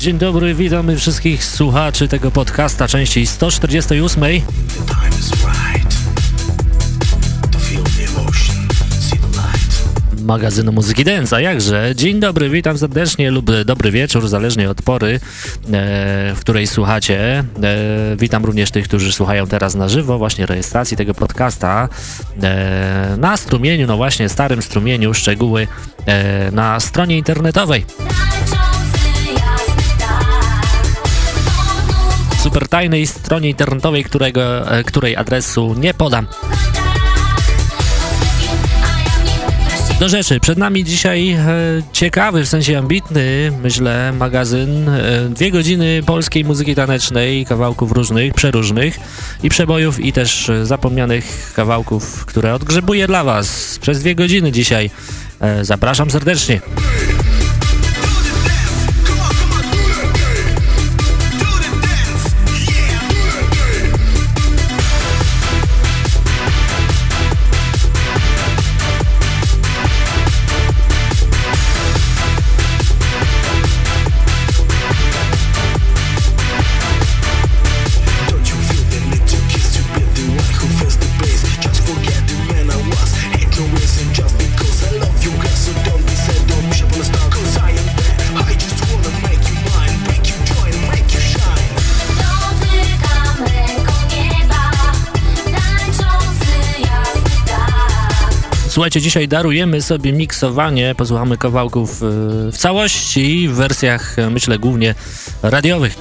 Dzień dobry, witamy wszystkich słuchaczy tego podcasta części 148. magazynu Muzyki Dance, a jakże? Dzień dobry, witam serdecznie lub dobry wieczór, zależnie od pory, e, w której słuchacie. E, witam również tych, którzy słuchają teraz na żywo, właśnie rejestracji tego podcasta. E, na strumieniu, no właśnie starym strumieniu, szczegóły e, na stronie internetowej. Super tajnej stronie internetowej, którego, e, której adresu nie podam. Do rzeczy, przed nami dzisiaj e, ciekawy, w sensie ambitny, myślę, magazyn. E, dwie godziny polskiej muzyki tanecznej, kawałków różnych, przeróżnych i przebojów i też e, zapomnianych kawałków, które odgrzebuję dla Was przez dwie godziny dzisiaj. E, zapraszam serdecznie. Słuchajcie, dzisiaj darujemy sobie miksowanie, posłuchamy kawałków y, w całości, w wersjach, myślę, głównie radiowych.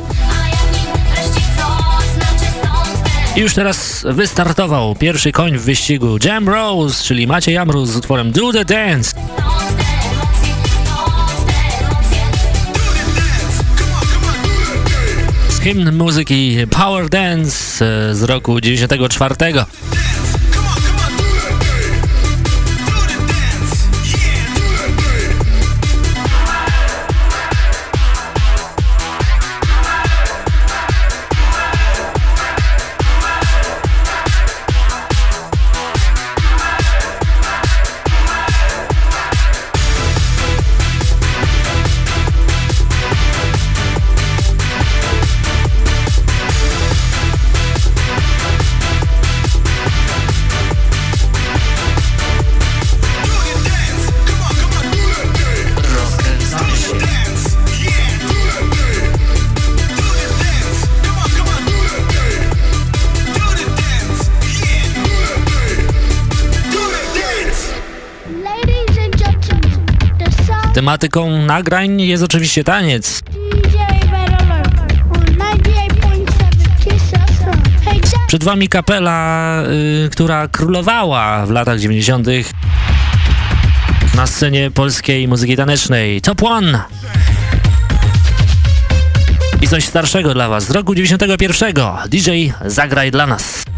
I już teraz wystartował pierwszy koń w wyścigu Jam Rose, czyli Maciej Amrus z utworem Do The Dance. Hymn muzyki Power Dance y, z roku 94. Tematyką nagrań jest oczywiście taniec. Przed wami kapela, y, która królowała w latach 90. na scenie polskiej muzyki tanecznej. Top One! I coś starszego dla was z roku 91. DJ Zagraj dla nas.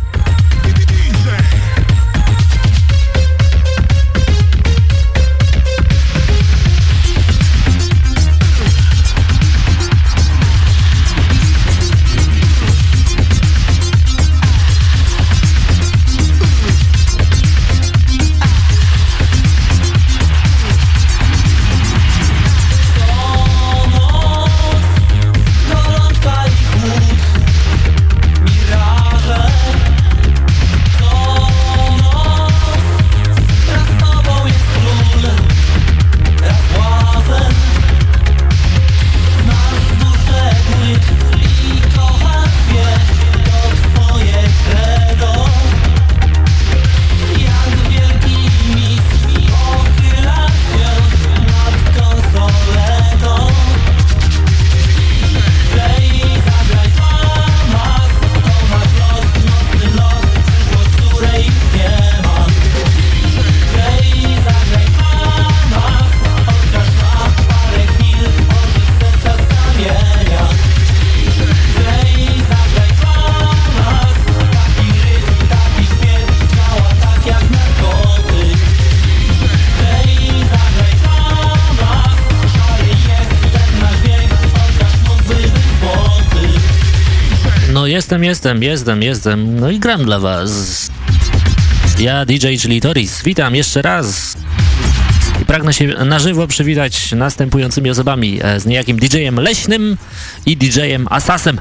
Jestem, jestem, jestem, jestem. No i gram dla was. Ja DJ, czyli Toris. Witam jeszcze raz. I pragnę się na żywo przywitać następującymi osobami. E, z niejakim DJ-em Leśnym i DJ-em Asasem.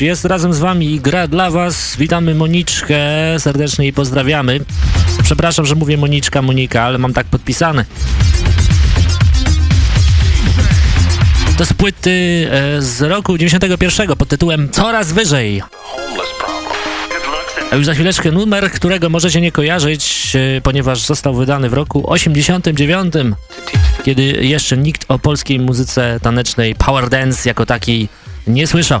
Jest razem z wami i gra dla was. Witamy Moniczkę serdecznie i pozdrawiamy. Przepraszam, że mówię Moniczka, Monika, ale mam tak podpisane. To z płyty e, z roku 91 pod tytułem Coraz wyżej. A już za chwileczkę numer, którego możecie nie kojarzyć, e, ponieważ został wydany w roku 89, kiedy jeszcze nikt o polskiej muzyce tanecznej Power Dance jako takiej nie słyszał.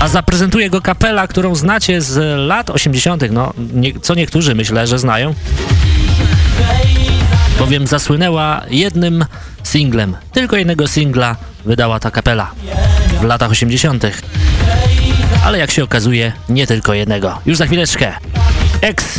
A zaprezentuje go kapela, którą znacie z lat 80., no nie, co niektórzy myślę, że znają. Bowiem zasłynęła jednym singlem. Tylko jednego singla wydała ta kapela w latach 80. Ale jak się okazuje, nie tylko jednego. Już za chwileczkę. Ex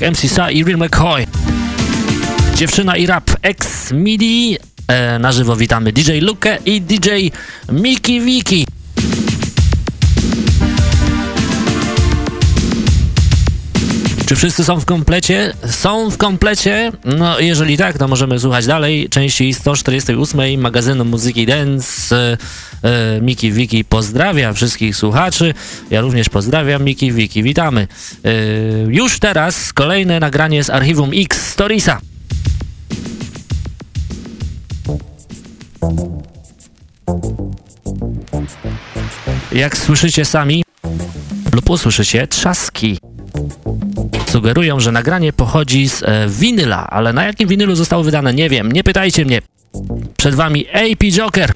Jak MC Sa i Real McCoy. Dziewczyna i rap ex MIDI. E, na żywo witamy DJ Luke i DJ Miki Wiki. Wszyscy są w komplecie? Są w komplecie? No, jeżeli tak, to możemy słuchać dalej części 148 magazynu Muzyki Dance. E, e, Miki Wiki pozdrawia wszystkich słuchaczy. Ja również pozdrawiam Miki Wiki. Witamy. E, już teraz kolejne nagranie z archiwum X Storiesa. Jak słyszycie sami lub usłyszycie trzaski sugerują, że nagranie pochodzi z e, winyla, ale na jakim winylu zostało wydane, nie wiem, nie pytajcie mnie. Przed wami AP Joker.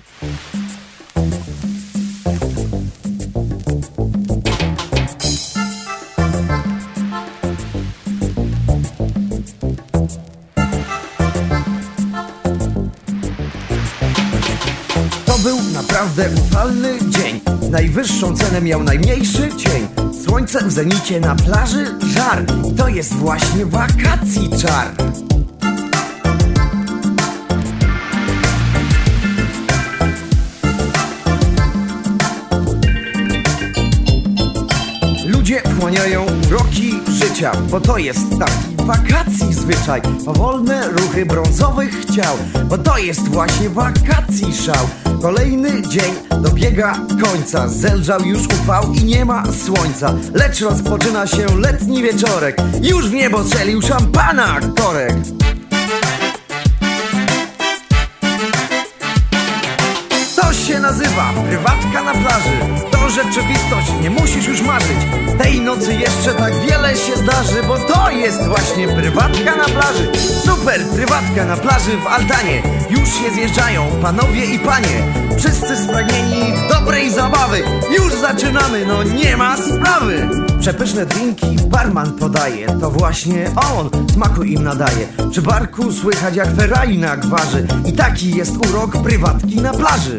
To był naprawdę upalny dzień Najwyższą cenę miał najmniejszy cień Słońce w zenicie na plaży żar. To jest właśnie wakacji czar. Ludzie wchłaniają uroki życia Bo to jest taki wakacji zwyczaj. Powolne ruchy brązowych ciał Bo to jest właśnie wakacji szał Kolejny dzień dobiega końca. Zelżał już upał i nie ma słońca. Lecz rozpoczyna się letni wieczorek. Już w niebo strzelił szampana korek nazywa? Prywatka na plaży. To rzeczywistość, nie musisz już marzyć. Tej nocy jeszcze tak wiele się zdarzy Bo to jest właśnie prywatka na plaży. Super prywatka na plaży w Altanie. Już się zjeżdżają panowie i panie. Wszyscy spragnieni dobrej zabawy. Już zaczynamy, no nie ma sprawy. Przepyszne drinki barman podaje. To właśnie on smaku im nadaje. Przy barku słychać jak Ferrari na gwarzy I taki jest urok prywatki na plaży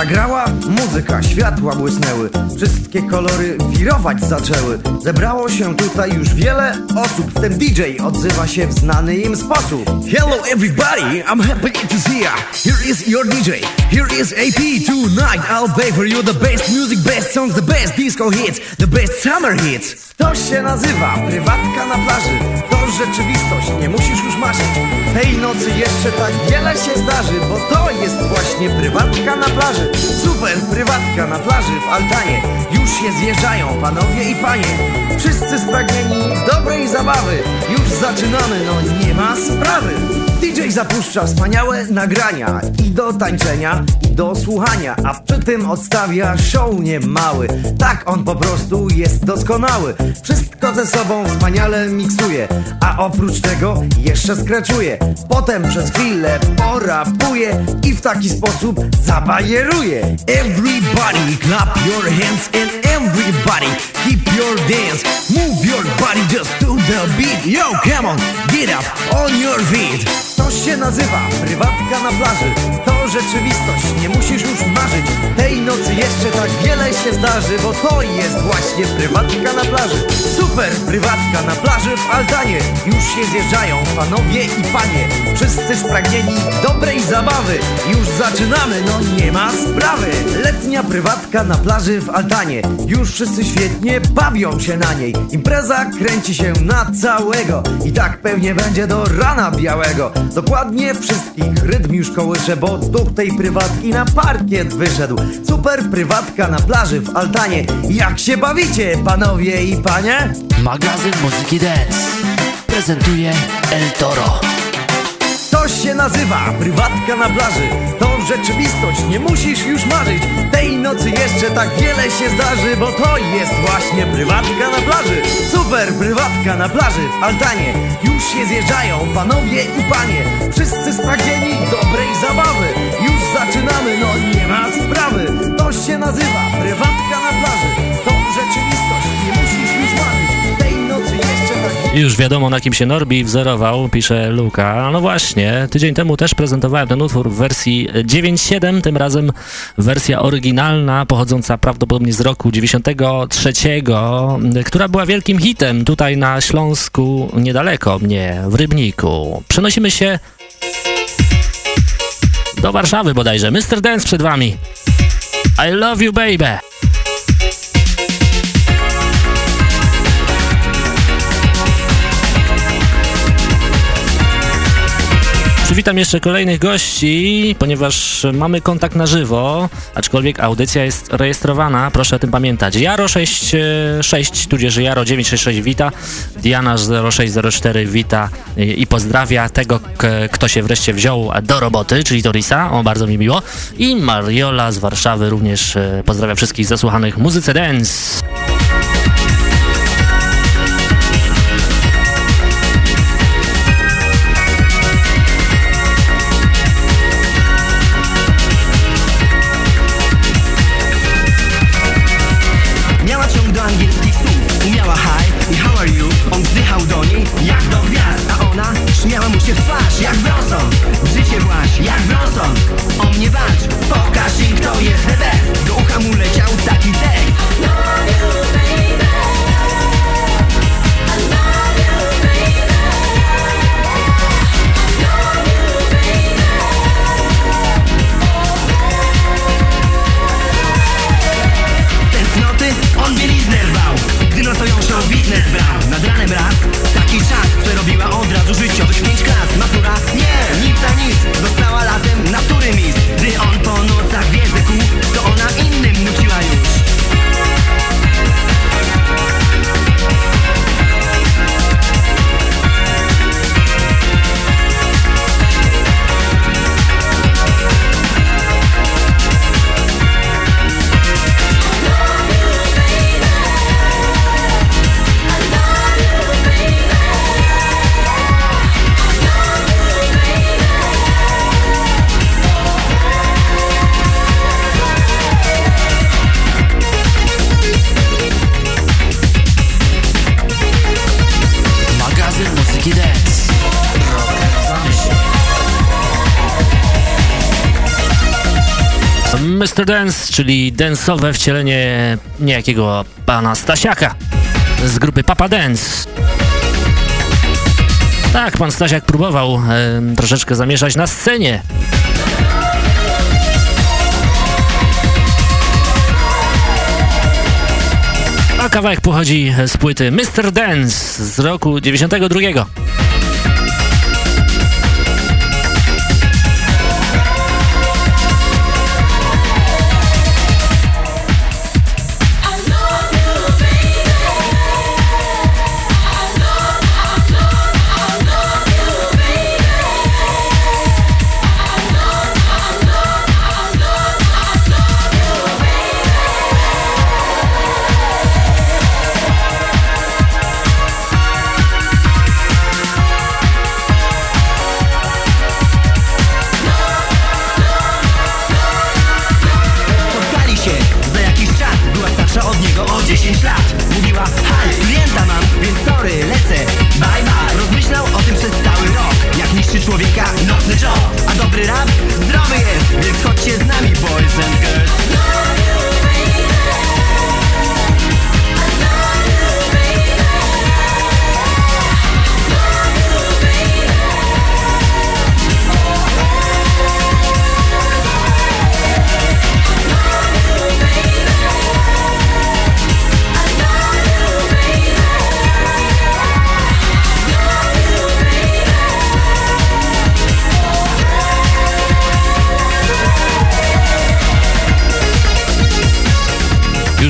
Zagrała muzyka, światła błysnęły Wszystkie kolory wirować zaczęły. Zebrało się tutaj już wiele osób W tym DJ odzywa się w znany im sposób. Hello everybody, I'm happy to see ya. Here is your DJ, here is AP Tonight. I'll play for you the best music, best songs The best disco hits, the best summer hits. To się nazywa prywatka na plaży. To rzeczywistość, nie musisz już marzyć. Tej nocy jeszcze tak wiele się zdarzy Bo to jest właśnie prywatka na plaży Super prywatka na plaży w Altanie. Już się zjeżdżają panowie i panie. Wszyscy spragnieni dobrej zabawy. Już zaczynamy, no nie ma sprawy DJ zapuszcza wspaniałe nagrania I do tańczenia, i do słuchania A przy tym odstawia show niemały. Tak on po prostu jest doskonały. Wszystko ze sobą wspaniale miksuje A oprócz tego jeszcze skraczuje Potem przez chwilę porapuje I w taki sposób zabajeruje. Everybody clap your hands and everybody keep your dance. Move your body just to the beat. Yo, come on, get up on your feet to się nazywa? Prywatka na plaży rzeczywistość, nie musisz już marzyć. Tej nocy jeszcze tak wiele się zdarzy Bo to jest właśnie prywatka na plaży. Super prywatka na plaży w Altanie Już się zjeżdżają panowie i panie. Wszyscy spragnieni dobrej zabawy. Już zaczynamy, no nie ma sprawy. Letnia prywatka na plaży w Altanie Już wszyscy świetnie bawią się na niej. Impreza kręci się na całego. I tak pewnie będzie do rana białego. Dokładnie wszystkich rytm już kołysze Bo duch tej prywatki na parkiet wyszedł. Super prywatka na plaży w Altanie. Jak się bawicie, panowie i panie? Magazyn Muzyki Dance prezentuje El Toro. To się nazywa prywatka na plaży. To rzeczywistość, nie musisz już marzyć. Tej nocy jeszcze tak wiele się zdarzy Bo to jest właśnie prywatka na plaży. Super prywatka na plaży w Altanie. Już się zjeżdżają panowie i panie. Wszyscy spragnieni dobrej zabawy zaczynamy, no nie ma sprawy To się nazywa prywatka na plaży To rzeczywistość, nie musisz już marzyć Tej nocy jeszcze tak Już wiadomo na kim się Norbi wzorował, pisze Luka. No właśnie, tydzień temu też prezentowałem ten utwór w wersji 9.7, tym razem wersja oryginalna, pochodząca prawdopodobnie z roku 93, która była wielkim hitem tutaj na Śląsku, niedaleko mnie, w Rybniku. Przenosimy się do Warszawy bodajże. Mr. Dance przed wami. I love you, baby. Przywitam jeszcze kolejnych gości, ponieważ mamy kontakt na żywo, aczkolwiek audycja jest rejestrowana, proszę o tym pamiętać. Jaro 66, tudzież Jaro 966 wita, Diana 0604 wita i pozdrawia tego, kto się wreszcie wziął do roboty, czyli Torisa, o bardzo mi miło. I Mariola z Warszawy również e, pozdrawia wszystkich zasłuchanych muzyce dance. Mr. Dance, czyli densowe wcielenie niejakiego pana Stasiaka z grupy Papa Dance. Tak, pan Stasiak próbował e, troszeczkę zamieszać na scenie. A kawałek pochodzi z płyty Mr. Dance z roku 92.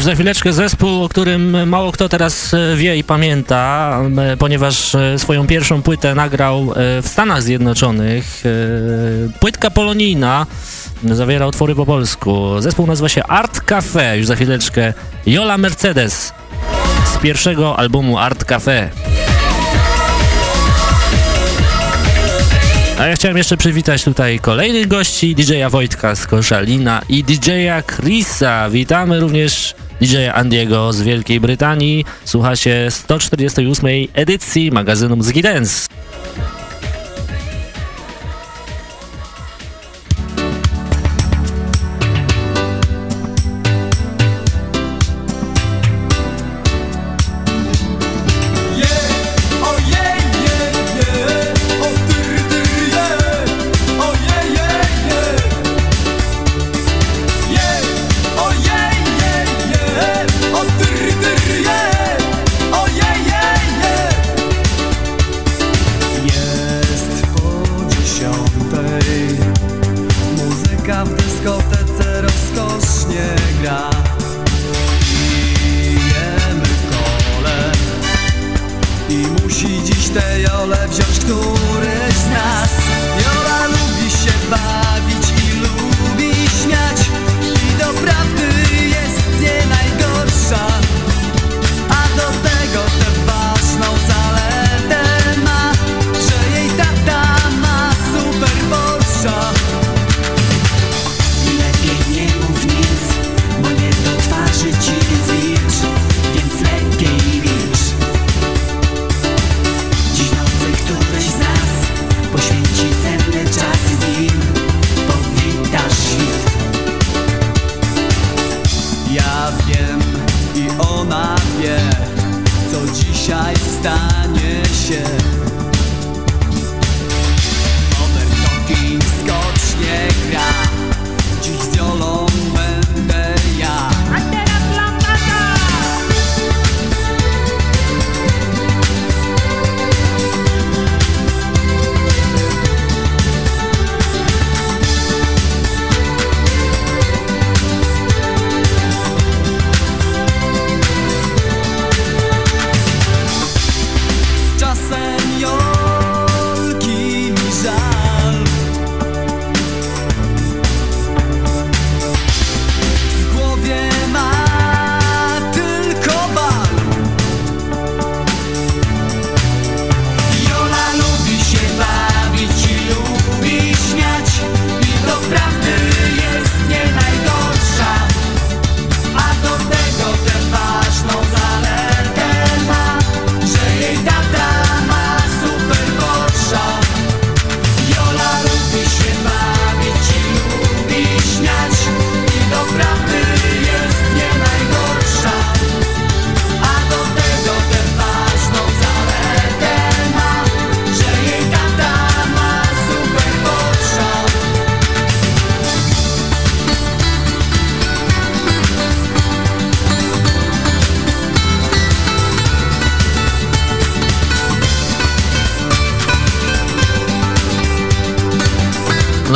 za chwileczkę zespół, o którym mało kto teraz e, wie i pamięta, e, ponieważ e, swoją pierwszą płytę nagrał w Stanach Zjednoczonych. Płytka polonijna zawiera utwory po polsku. Zespół nazywa się Art Cafe, już za chwileczkę. Jola Mercedes z pierwszego albumu Art Cafe. A ja chciałem jeszcze przywitać tutaj kolejnych gości, DJ-a Wojtka z Koszalina i DJ-a Chrisa. Witamy również DJ Andiego z Wielkiej Brytanii. Słucha się 148 edycji magazynu Muzyki Dance.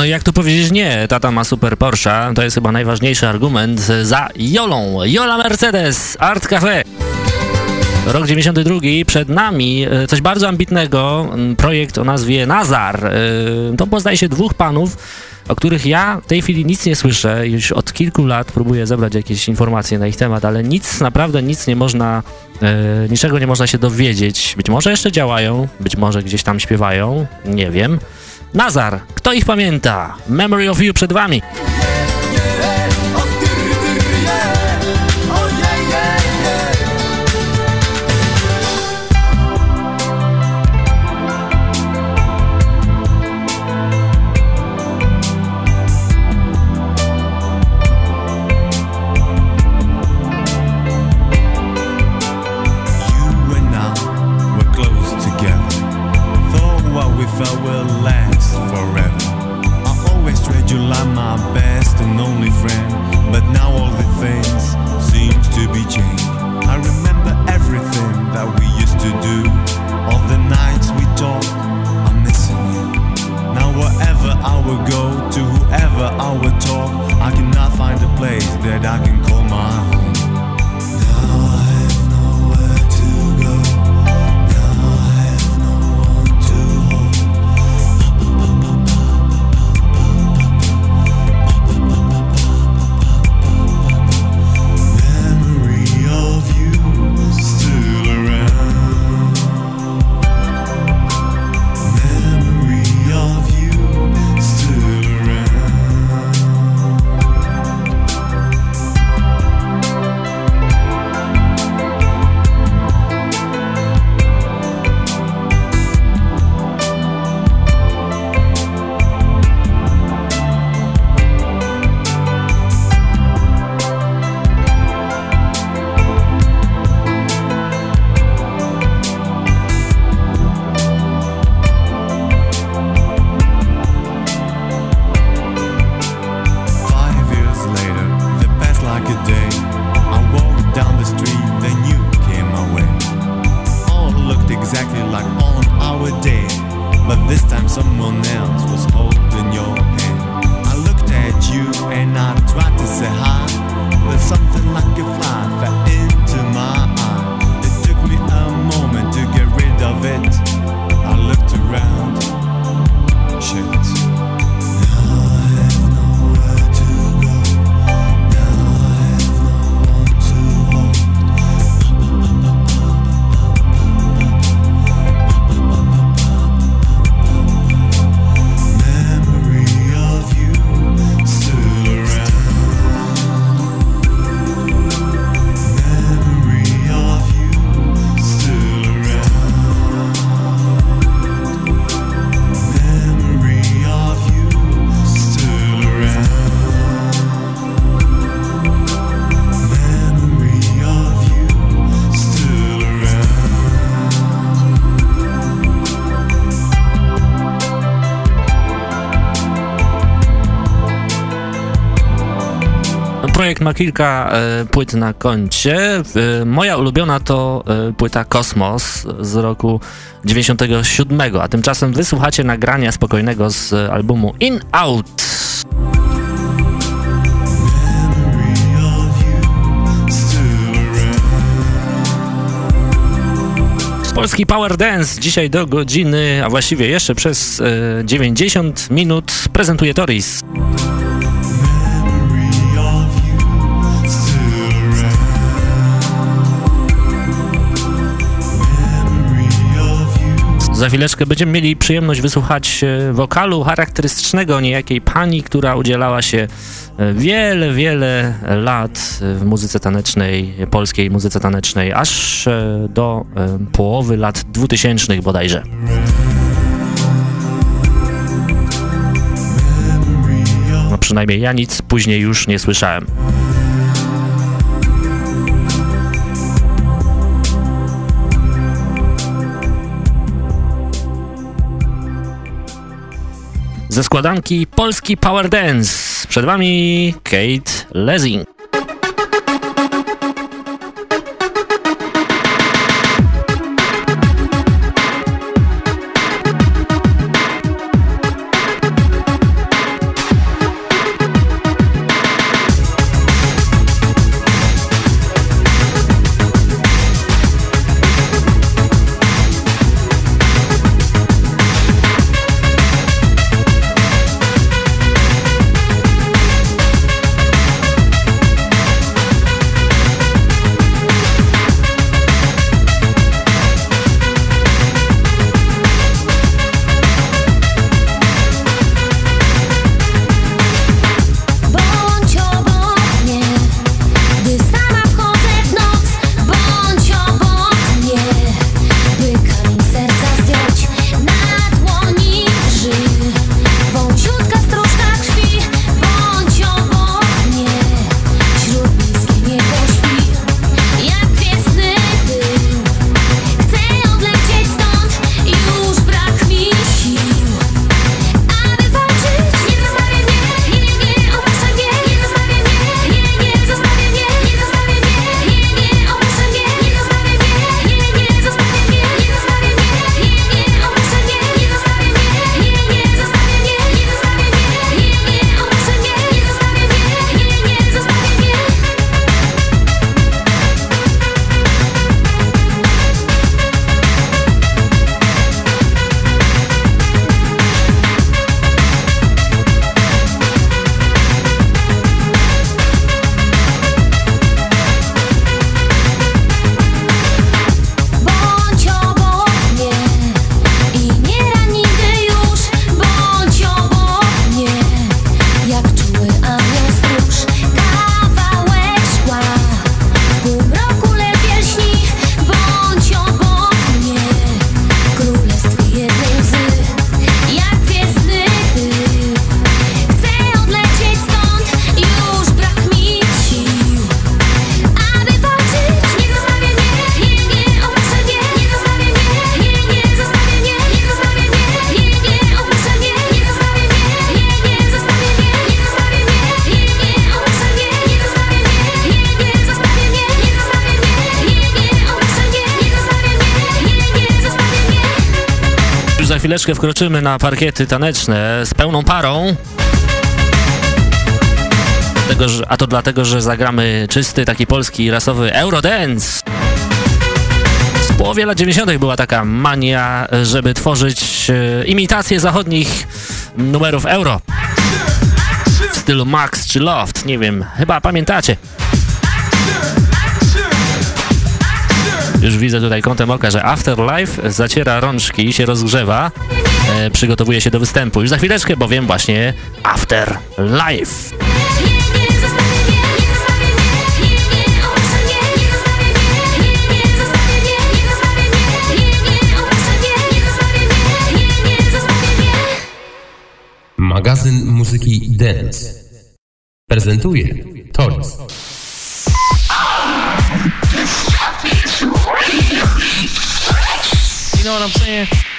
No I jak tu powiedzieć nie? Tata ma super Porsche. To jest chyba najważniejszy argument za Jolą. Jola Mercedes, Art Cafe. Rok 92 przed nami e, coś bardzo ambitnego, mm, projekt o nazwie Nazar. E, to było zdaje się dwóch panów, o których ja w tej chwili nic nie słyszę. Już od kilku lat próbuję zebrać jakieś informacje na ich temat, ale nic, naprawdę nic nie można, e, niczego nie można się dowiedzieć. Być może jeszcze działają, być może gdzieś tam śpiewają, nie wiem. Nazar, kto ich pamięta? Memory of You przed wami. Ma kilka e, płyt na koncie. E, moja ulubiona to e, płyta Kosmos z roku 97, a tymczasem wysłuchacie nagrania spokojnego z albumu In Out. Polski Power Dance dzisiaj do godziny, a właściwie jeszcze przez e, 90 minut prezentuje Toris. Za chwileczkę będziemy mieli przyjemność wysłuchać e, wokalu charakterystycznego niejakiej pani, która udzielała się e, wiele, wiele lat w muzyce tanecznej, polskiej muzyce tanecznej, aż e, do połowy lat 2000 bodajże. No przynajmniej ja nic później już nie słyszałem. Ze składanki Polski Power Dance. Przed Wami Kate Lezing. Chwileczkę wkroczymy na parkiety taneczne z pełną parą. Tego, a to dlatego, że zagramy czysty, taki polski, rasowy Eurodance. W połowie lat 90. była taka mania, żeby tworzyć e, imitacje zachodnich numerów euro. W stylu Max czy Loft, nie wiem, chyba pamiętacie. Już widzę tutaj kątem oka, że Afterlife zaciera rączki i się rozgrzewa. E, przygotowuje się do występu. Już za chwileczkę bowiem właśnie Afterlife. Magazyn muzyki Dance prezentuje Toris. Know what I'm saying?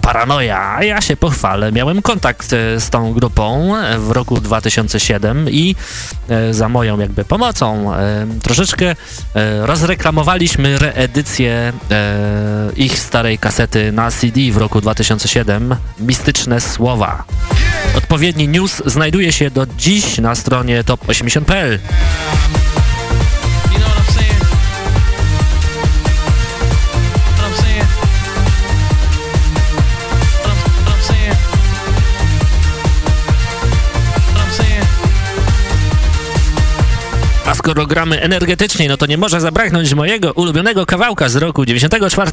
Paranoia. A ja się pochwalę, miałem kontakt e, z tą grupą w roku 2007 i za moją jakby pomocą troszeczkę rozreklamowaliśmy reedycję ich starej kasety na CD w roku 2007 Mistyczne Słowa. Odpowiedni news znajduje się do dziś na stronie top80.pl. skoro gramy energetycznie, no to nie może zabraknąć mojego ulubionego kawałka z roku 94.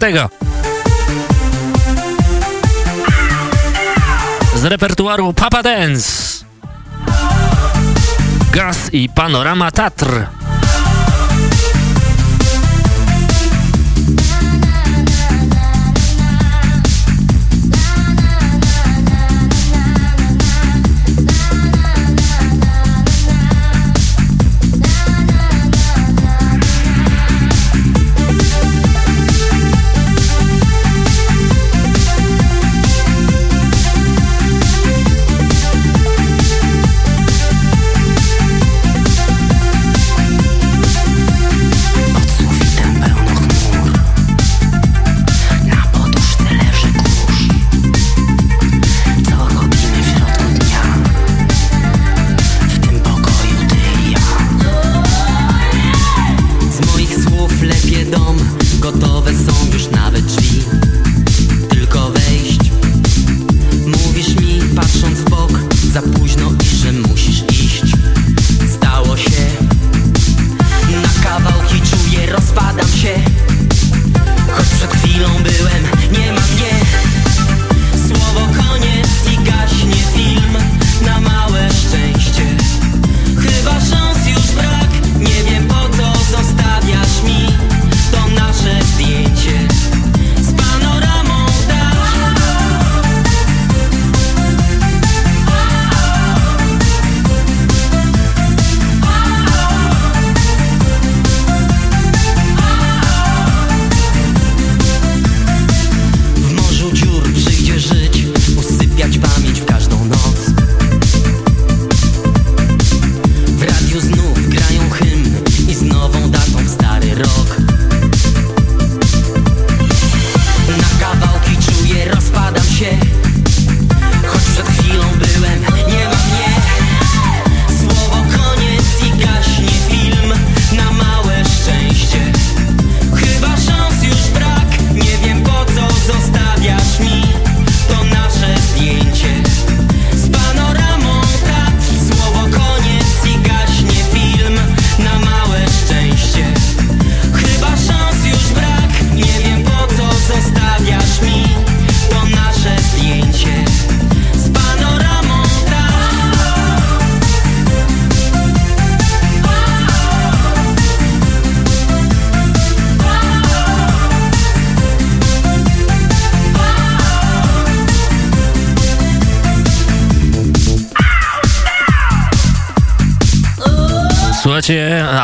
Z repertuaru Papa Dance. Gaz i Panorama Tatr.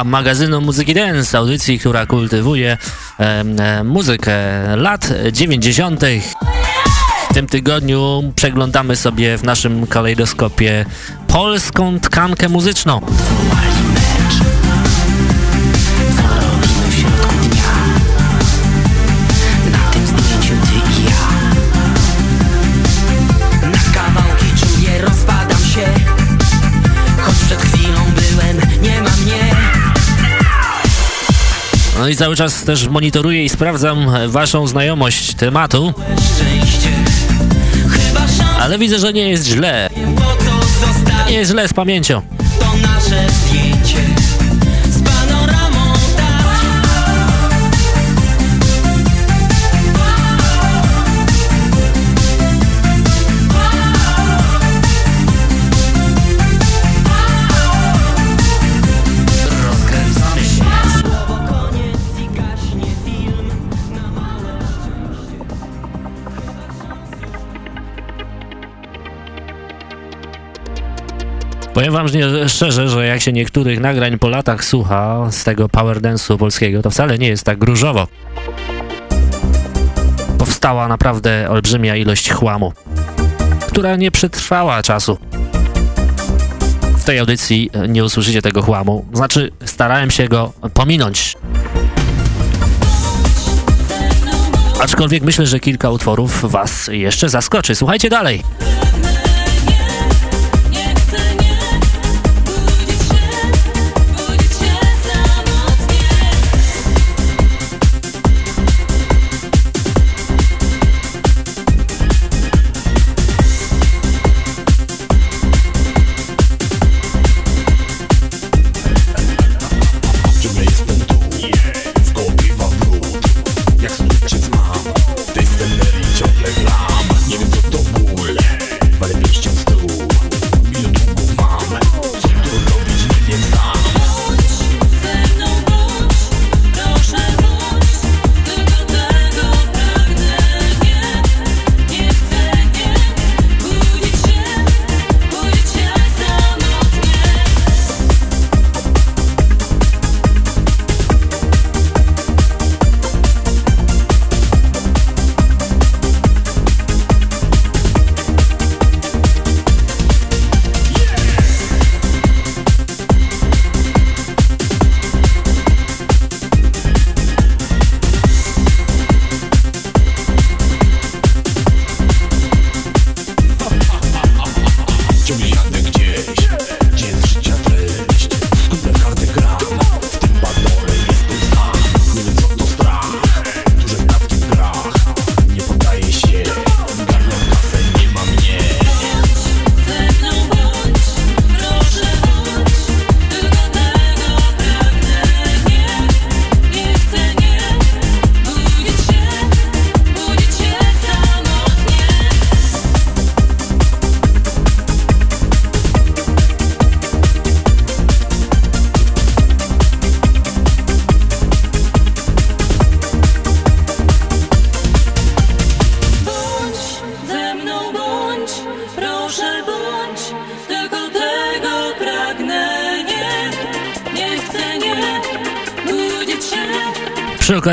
Magazynu Muzyki Dance, audycji, która kultywuje e, muzykę lat 90. W tym tygodniu przeglądamy sobie w naszym kalejdoskopie polską tkankę muzyczną. No i cały czas też monitoruję i sprawdzam waszą znajomość tematu. Ale widzę, że nie jest źle. Nie jest źle z pamięcią. Powiem wam szczerze, że jak się niektórych nagrań po latach słucha z tego power dance'u polskiego, to wcale nie jest tak różowo powstała naprawdę olbrzymia ilość chłamu, która nie przetrwała czasu. W tej audycji nie usłyszycie tego chłamu, znaczy starałem się go pominąć. Aczkolwiek myślę, że kilka utworów was jeszcze zaskoczy. Słuchajcie dalej.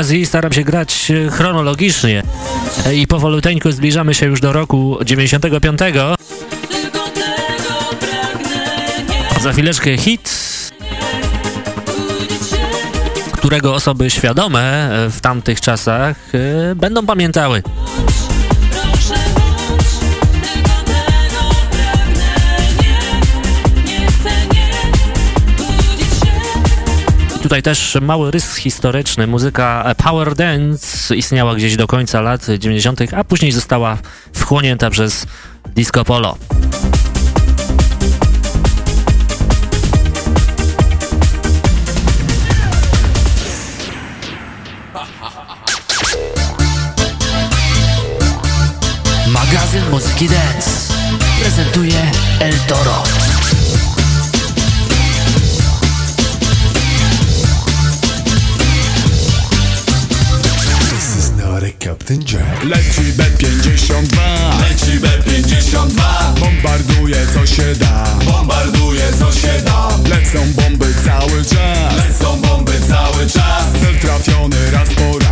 Okazji staram się grać e, chronologicznie e, i powoluteńku zbliżamy się już do roku 95. Za chwileczkę hit, którego osoby świadome e, w tamtych czasach będą pamiętały. Tutaj też mały rys historyczny. Muzyka Power Dance istniała gdzieś do końca lat 90., a później została wchłonięta przez disco polo. Magazyn Muzyki Dance prezentuje El Toro. Captain Jack. Leci B-52 Leci B-52 Bombarduje co się da. Bombarduje co się da. Lecą bomby cały czas. Lecą bomby cały czas. Cel trafiony raz po raz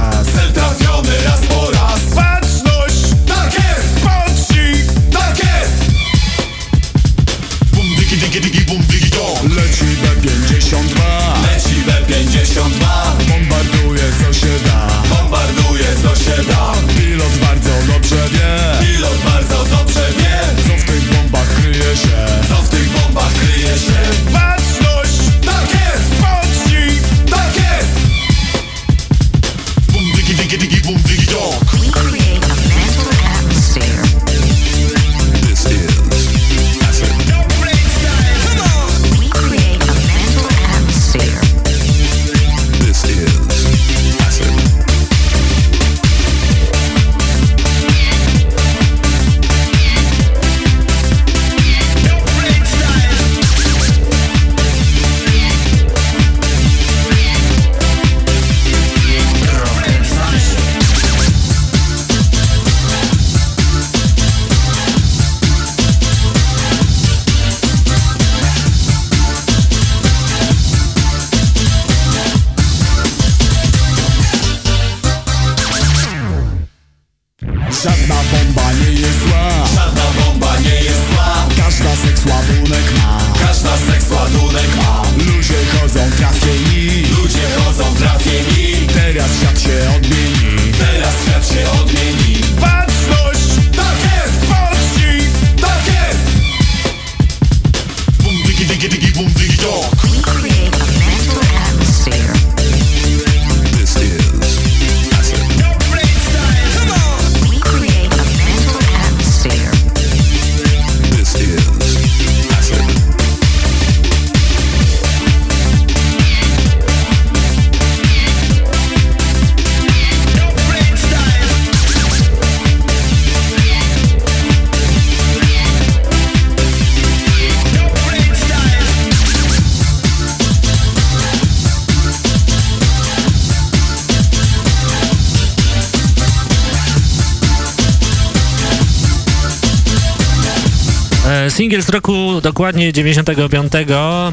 Singiel z roku dokładnie 95,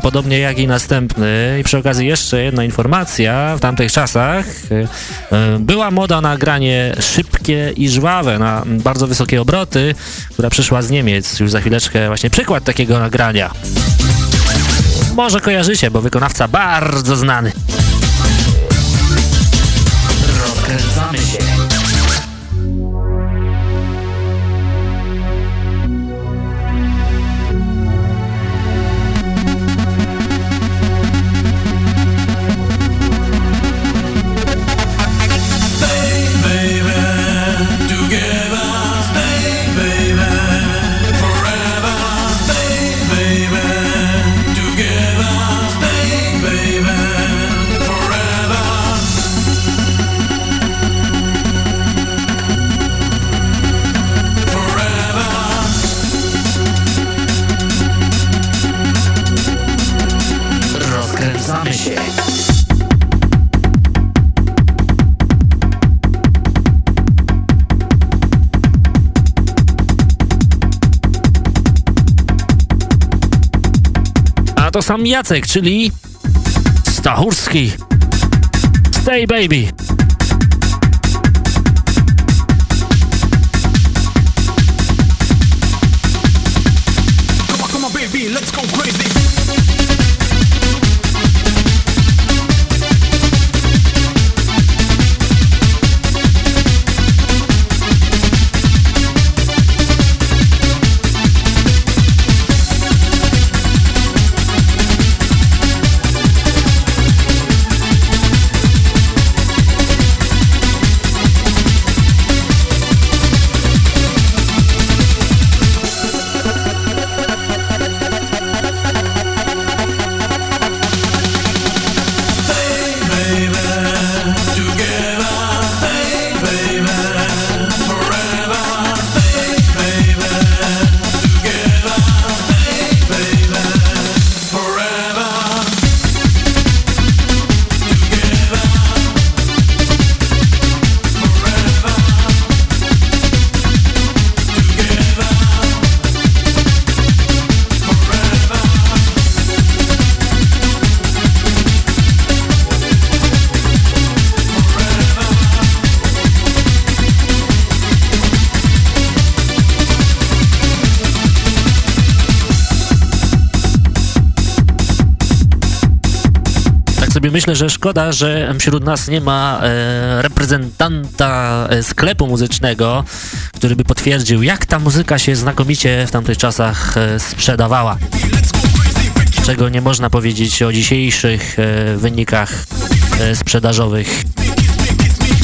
podobnie jak i następny. I przy okazji jeszcze jedna informacja. W tamtych czasach e, była moda na granie szybkie i żwawe, na bardzo wysokie obroty, która przyszła z Niemiec. Już za chwileczkę właśnie przykład takiego nagrania. Może kojarzycie, bo wykonawca bardzo znany. Sam Jacek, czyli Stachurski. Stay baby. Myślę, że szkoda, że wśród nas nie ma e, reprezentanta e, sklepu muzycznego, który by potwierdził, jak ta muzyka się znakomicie w tamtych czasach e, sprzedawała. Czego nie można powiedzieć o dzisiejszych e, wynikach e, sprzedażowych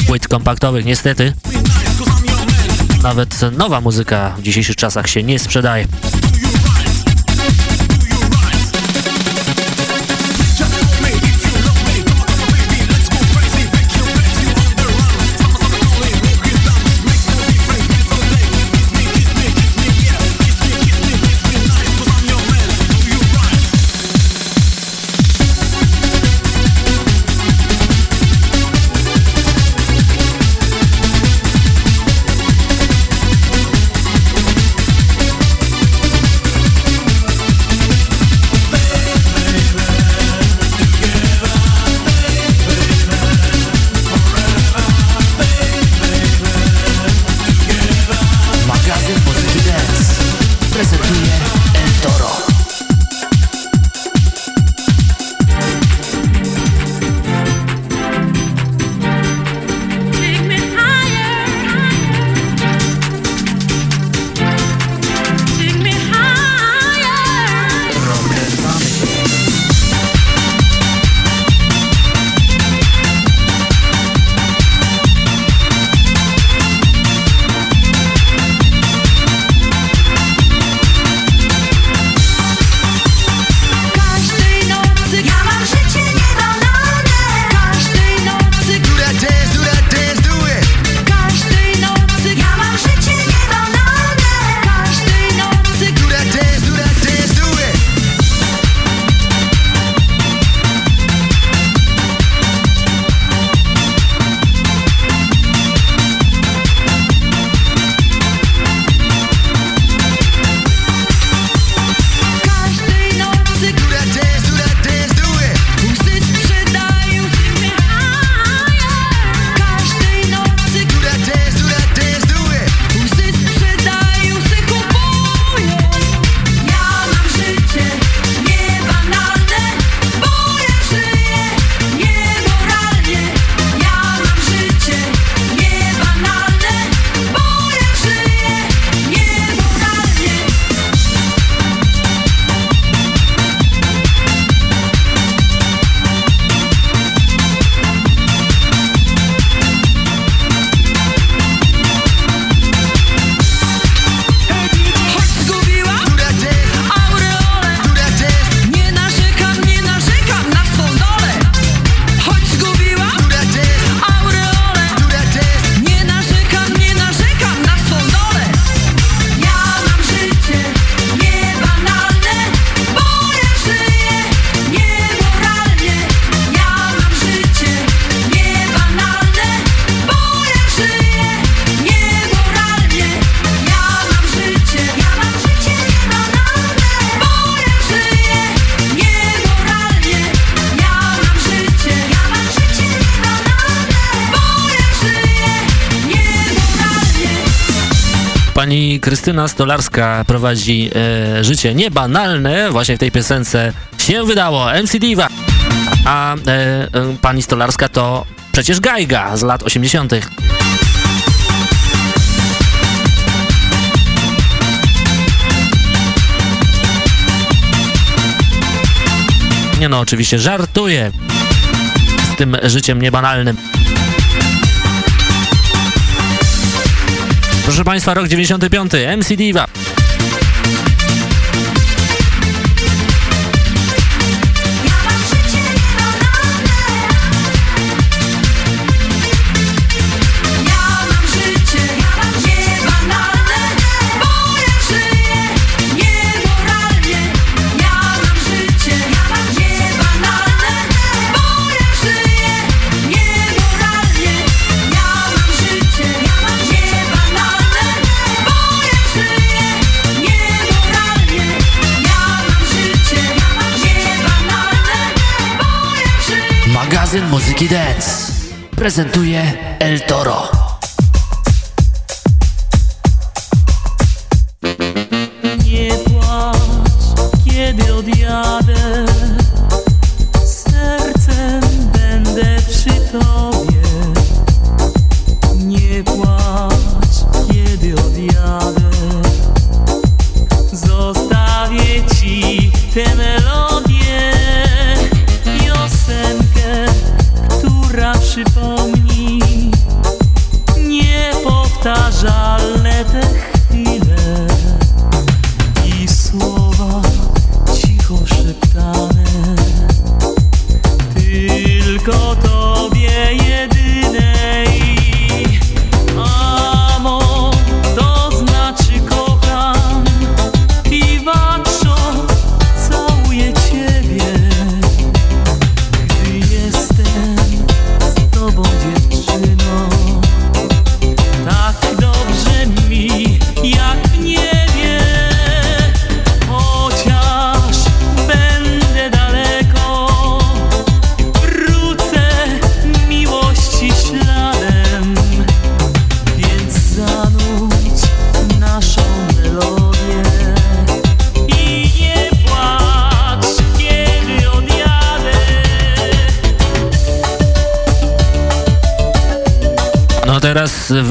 płyt kompaktowych. Niestety, nawet nowa muzyka w dzisiejszych czasach się nie sprzedaje. Krystyna Stolarska prowadzi e, życie niebanalne, właśnie w tej piosence się wydało, MC Diva. A e, e, pani Stolarska to przecież Gajga z lat 80. Nie no, oczywiście żartuję z tym życiem niebanalnym. Proszę Państwa, rok 95, MC Diva. Prezentuje El Toro.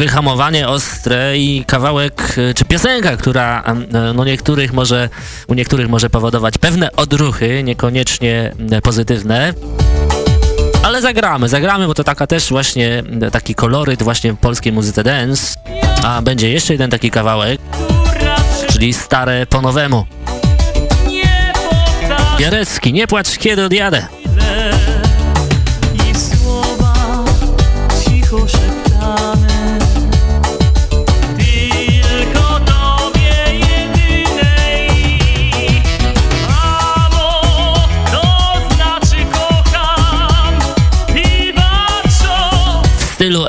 Wyhamowanie ostre i kawałek, e, czy piosenka, która e, no niektórych może, u niektórych może powodować pewne odruchy, niekoniecznie e, pozytywne. Ale zagramy, zagramy, bo to taka też właśnie, taki koloryt właśnie w polskiej muzyce dance. A będzie jeszcze jeden taki kawałek, czyli stare po nowemu. Jarecki, nie płacz kiedy odjadę. I słowa cicho szeptane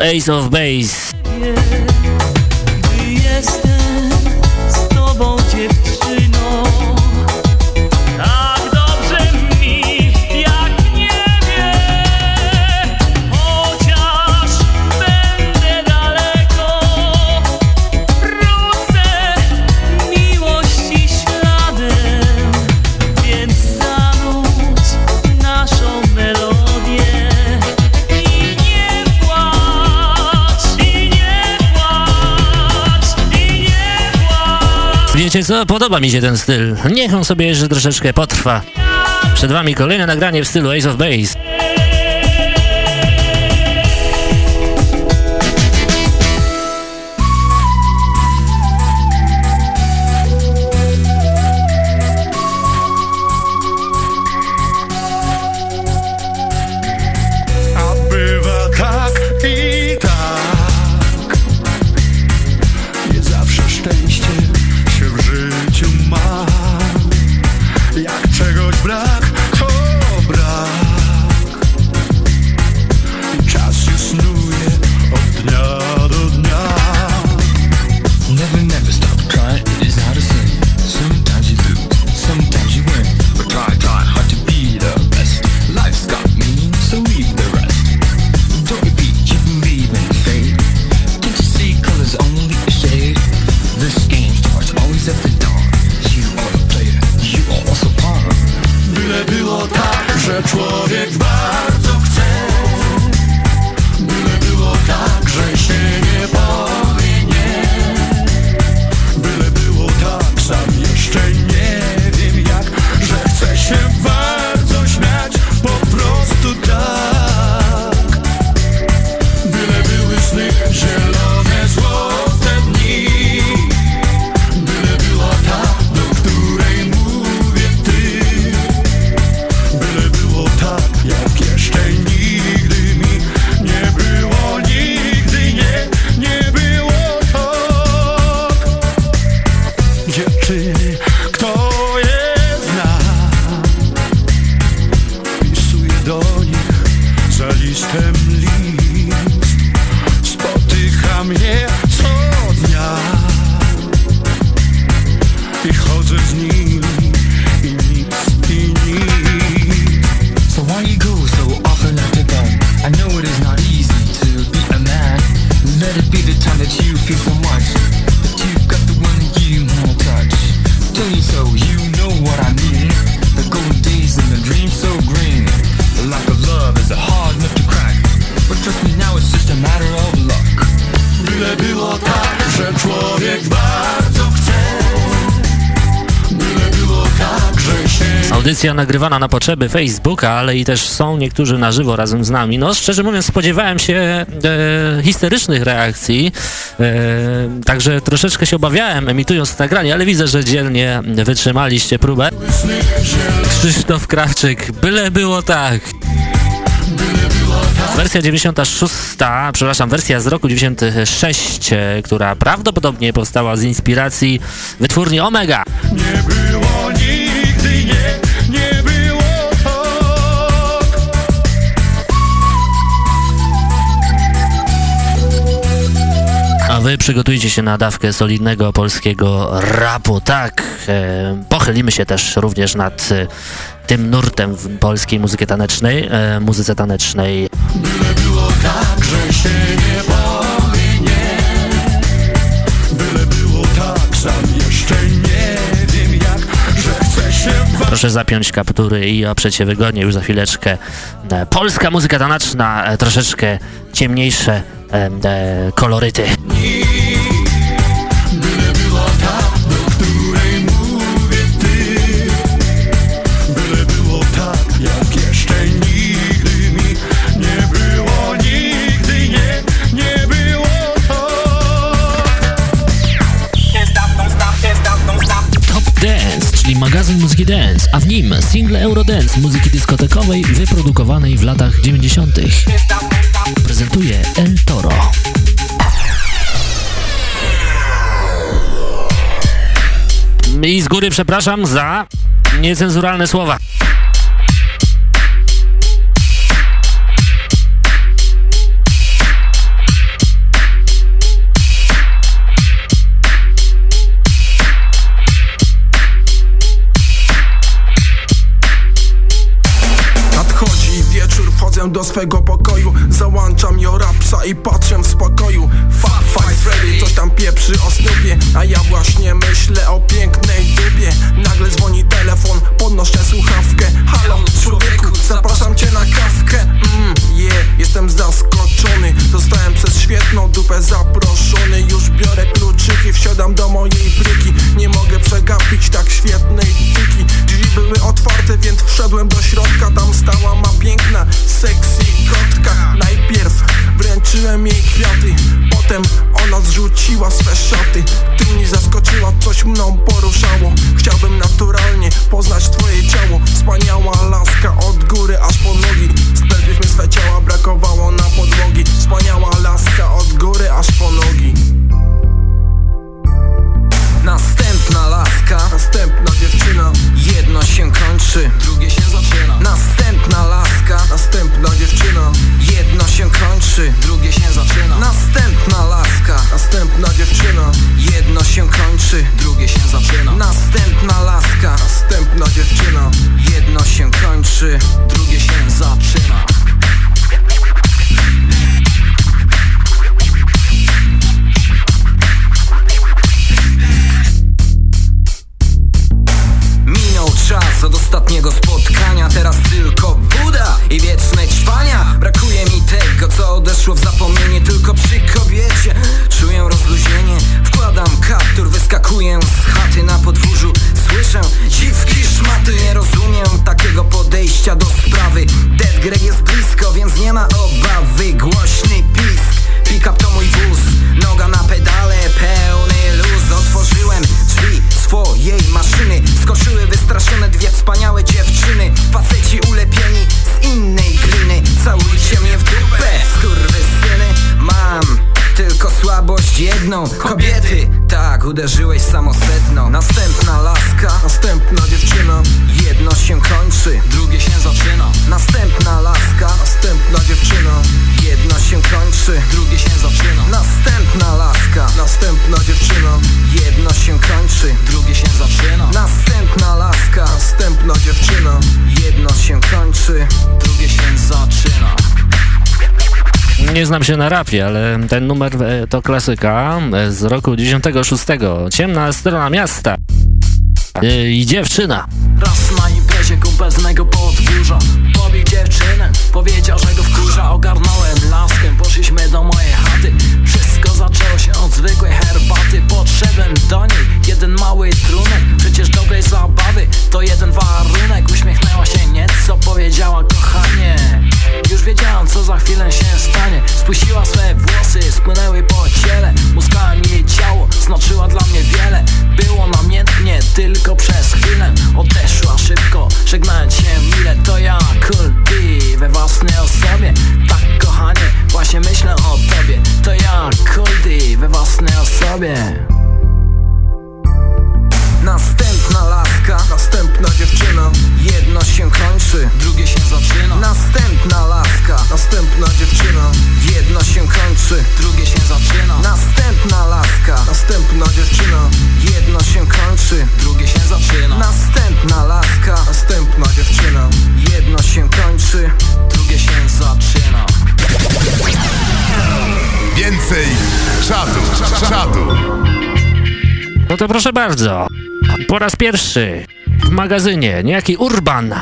Ace of Base. Co? Podoba mi się ten styl. Niech on sobie jeszcze troszeczkę potrwa. Przed wami kolejne nagranie w stylu Ace of Base. Nagrywana na potrzeby Facebooka, ale i też są niektórzy na żywo razem z nami. No, szczerze mówiąc, spodziewałem się e, histerycznych reakcji, e, także troszeczkę się obawiałem, emitując nagranie, ale widzę, że dzielnie wytrzymaliście próbę. Krzysztof Krawczyk, byle było tak. Wersja 96, przepraszam, wersja z roku 96, e, która prawdopodobnie powstała z inspiracji wytwórni Omega. Nie było wy przygotujcie się na dawkę solidnego polskiego rapu. Tak, e, pochylimy się też również nad e, tym nurtem w polskiej muzyce tanecznej, e, muzyce tanecznej. Byle było tak, że się nie powinie Byle było tak, sam jeszcze nie wiem jak Że chcę się Proszę zapiąć kaptury i oprzeć się wygodnie już za chwileczkę. E, Polska muzyka taneczna, e, troszeczkę ciemniejsze e, koloryty. Czyli magazyn muzyki dance, a w nim single Eurodance muzyki dyskotekowej wyprodukowanej w latach 90. Prezentuje El Toro. I z góry przepraszam za niecenzuralne słowa. Do swego pokoju. Załączam jo rapsa i patrzę w spokoju. Fat Fight Freddy coś tam pieprzy o snupie A ja właśnie myślę o pięknej dubie Nagle dzwoni telefon, podnoszę słuchawkę. Halo człowieku, zapraszam cię na kawkę. Mmm, yeah, jestem zaskoczony. Zostałem przez świetną dupę zaproszony. Już biorę kluczyki, wsiadam do mojej bryki. Nie mogę przegapić tak świetnej tyki Drzwi były otwarte, więc wszedłem do środka. Tam stała ma piękna, sexy Najpierw wręczyłem jej kwiaty Potem ona zrzuciła swe szaty. Ty mnie zaskoczyła, coś mną poruszało. Chciałbym naturalnie poznać twoje ciało. Wspaniała laska od góry aż po nogi. Splegliśmy swe ciała, brakowało na podłogi. Wspaniała laska od góry aż po nogi Następna laska, następna dziewczyna Jedno się kończy, drugie się zaczyna. Następna laska, następna dziewczyna Jedno się kończy, drugie się zaczyna. Następna laska, następna dziewczyna Jedno się kończy, drugie się zaczyna. Następna laska, następna dziewczyna Jedno się kończy, Nie znam się na rapie, ale ten numer e, to klasyka e, z roku 96. Ciemna strona miasta. E, I dziewczyna. Raz na imprezie mego podwórza Pobił dziewczynę, powiedział, że go wkurza Ogarnąłem laskę, poszliśmy do mojej chaty Wszystko zaczęło się od zwykłej herbaty Podszedłem do niej, jeden mały trunek Przecież dobrej zabawy to jeden warunek wiedziałam co za chwilę się stanie. Spuściła swe włosy, spłynęły po ciele. Muskałem jej ciało, znaczyła dla mnie wiele. Było namiętnie, tylko przez chwilę. Odeszła szybko, żegnając się mile. To ja, cool we własnej osobie. Tak kochanie, właśnie myślę o tobie. To ja, cool D, we własnej osobie. No to proszę bardzo, po raz pierwszy w magazynie niejaki Urban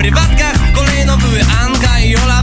prywatkach kolejno były Anka i Ola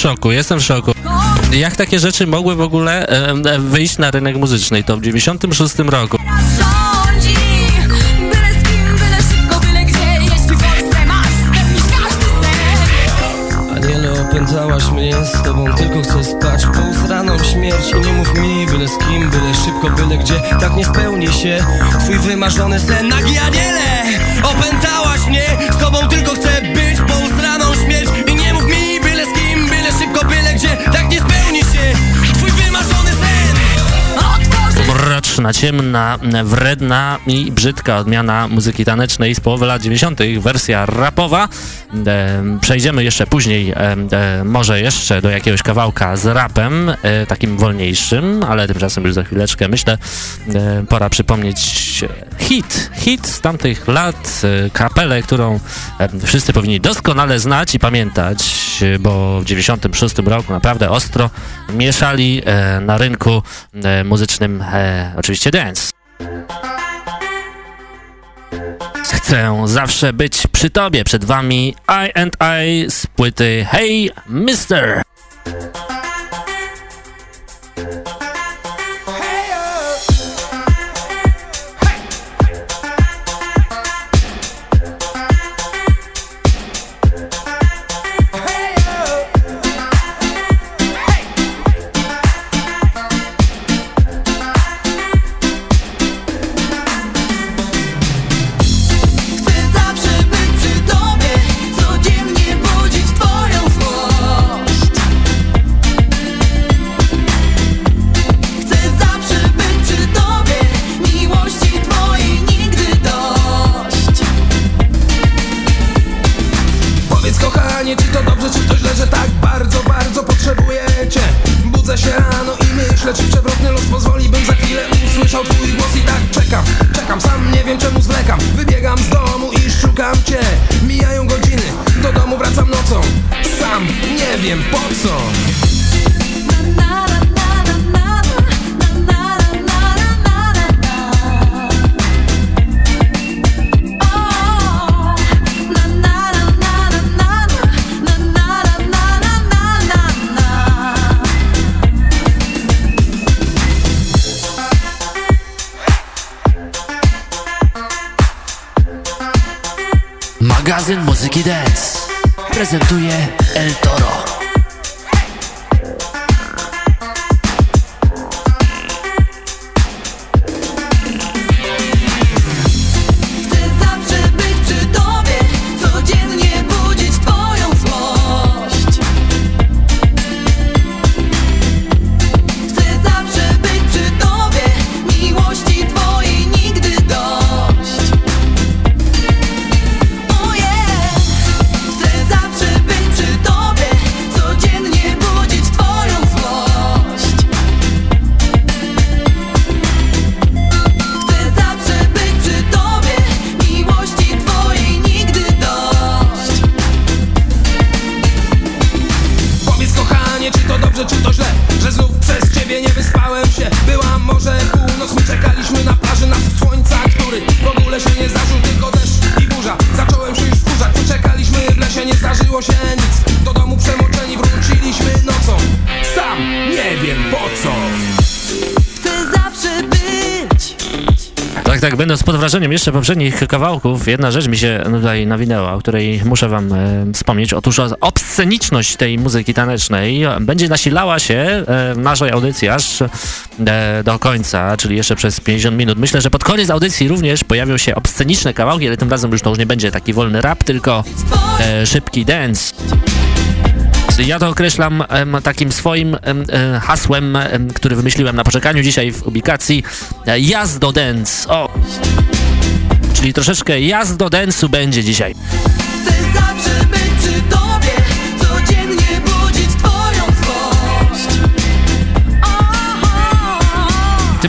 szoku, jestem w szoku. Jak takie rzeczy mogły w ogóle e, wyjść na rynek muzyczny? I to w 96 roku. opętałaś mnie, z tobą tylko chcę spać Pousraną śmierć i nie mów mi byle z kim, byle szybko, byle gdzie Tak nie spełni się twój wymarzony sen Nagi aniele, opętałaś mnie, z tobą tylko chcę Tak nie spełni się twój wymarzony sen Mroczna, ciemna, wredna i brzydka odmiana muzyki tanecznej z połowy lat 90. Wersja rapowa. Przejdziemy jeszcze później, e, może jeszcze do jakiegoś kawałka z rapem, e, takim wolniejszym, ale tymczasem już za chwileczkę myślę, e, pora przypomnieć hit, hit z tamtych lat, kapelę, którą wszyscy powinni doskonale znać i pamiętać, bo w 96 roku naprawdę ostro mieszali na rynku muzycznym oczywiście dance. Chcę zawsze być przy tobie, przed wami I and I z płyty Hey Mister. Prezentuje El Toro. Wrażeniem jeszcze poprzednich kawałków, jedna rzecz mi się tutaj nawinęła, o której muszę wam e, wspomnieć. Otóż obsceniczność tej muzyki tanecznej będzie nasilała się e, w naszej audycji aż e, do końca, czyli jeszcze przez 50 minut. Myślę, że pod koniec audycji również pojawią się obsceniczne kawałki, ale tym razem już to już nie będzie taki wolny rap, tylko e, szybki dance. Ja to określam takim swoim e, hasłem, em, który wymyśliłem na poczekaniu dzisiaj w publikacji e, Jazdo Dance. O! Czyli troszeczkę jazdo dance'u będzie dzisiaj.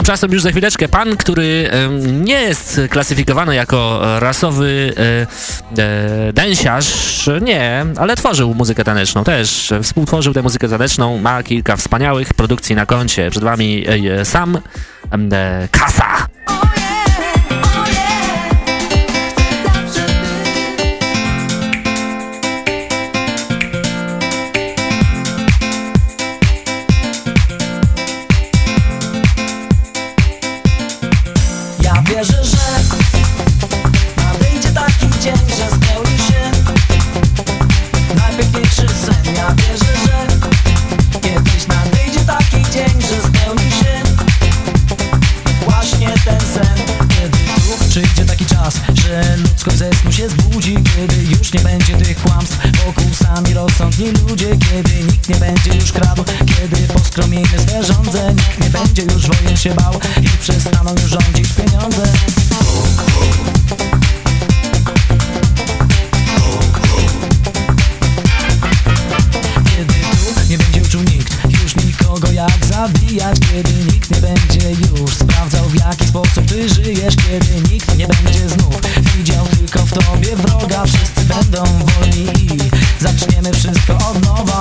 Tymczasem już za chwileczkę pan, który nie jest klasyfikowany jako rasowy e, e, dęsiarz, nie, ale tworzył muzykę taneczną też. Współtworzył tę muzykę taneczną, ma kilka wspaniałych produkcji na koncie. Przed wami e, sam Kasa. Nie będzie tych kłamstw. Wokół sami rozsądni ludzie, kiedy nikt nie będzie już kradł, kiedy poskromimy swe rządze, nikt nie będzie już wojen się bał. I przestaną już rządzić pieniądze. Kiedy tu nie będzie uczył nikt już nikogo jak zabijać. Kiedy nikt nie będzie już sprawdzał w jaki sposób ty żyjesz. Kiedy nikt nie będzie znów w tobie wroga Wszyscy będą wolni. Zaczniemy wszystko od nowa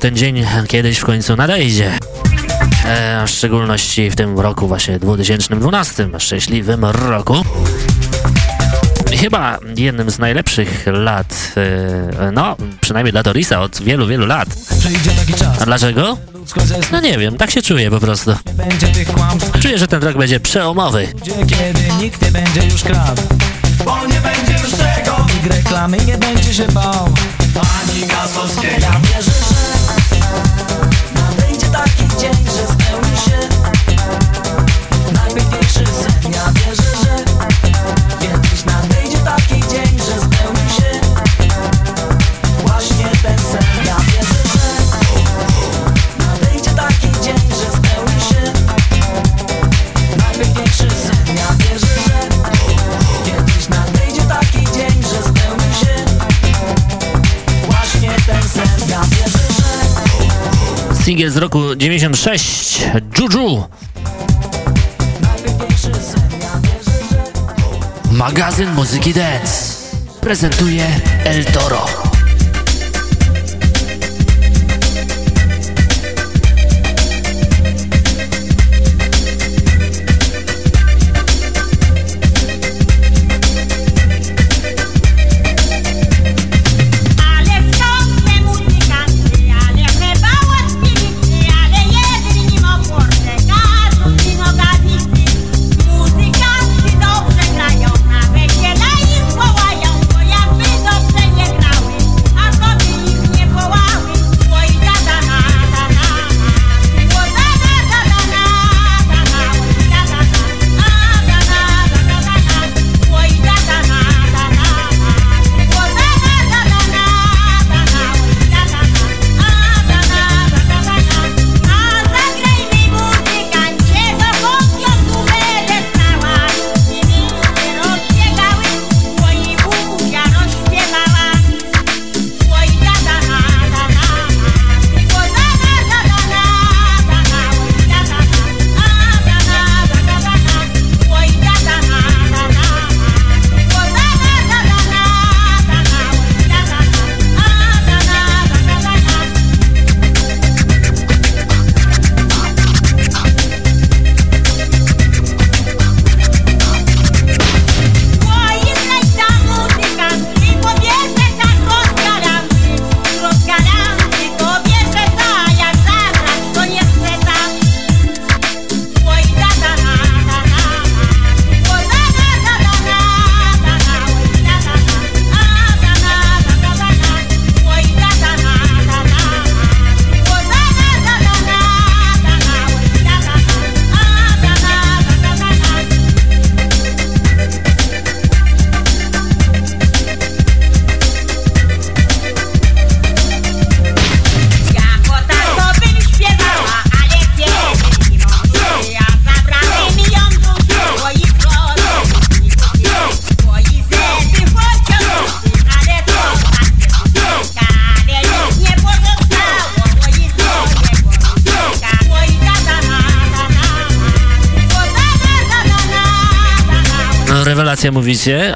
ten dzień kiedyś w końcu nadejdzie. E, w szczególności w tym roku właśnie 2012, szczęśliwym roku. Chyba jednym z najlepszych lat, e, no przynajmniej dla Dorisa od wielu, wielu lat. A dlaczego? No nie wiem, tak się czuję po prostu. Czuję, że ten rok będzie przełomowy. Kiedy nikt nie będzie już kradł Bo nie będzie już tego Nikt reklamy nie będzie się bał Ani Gazowskiego Ja wierzę, szwagier z roku 96, Juju. Magazyn Muzyki Dance prezentuje El Toro.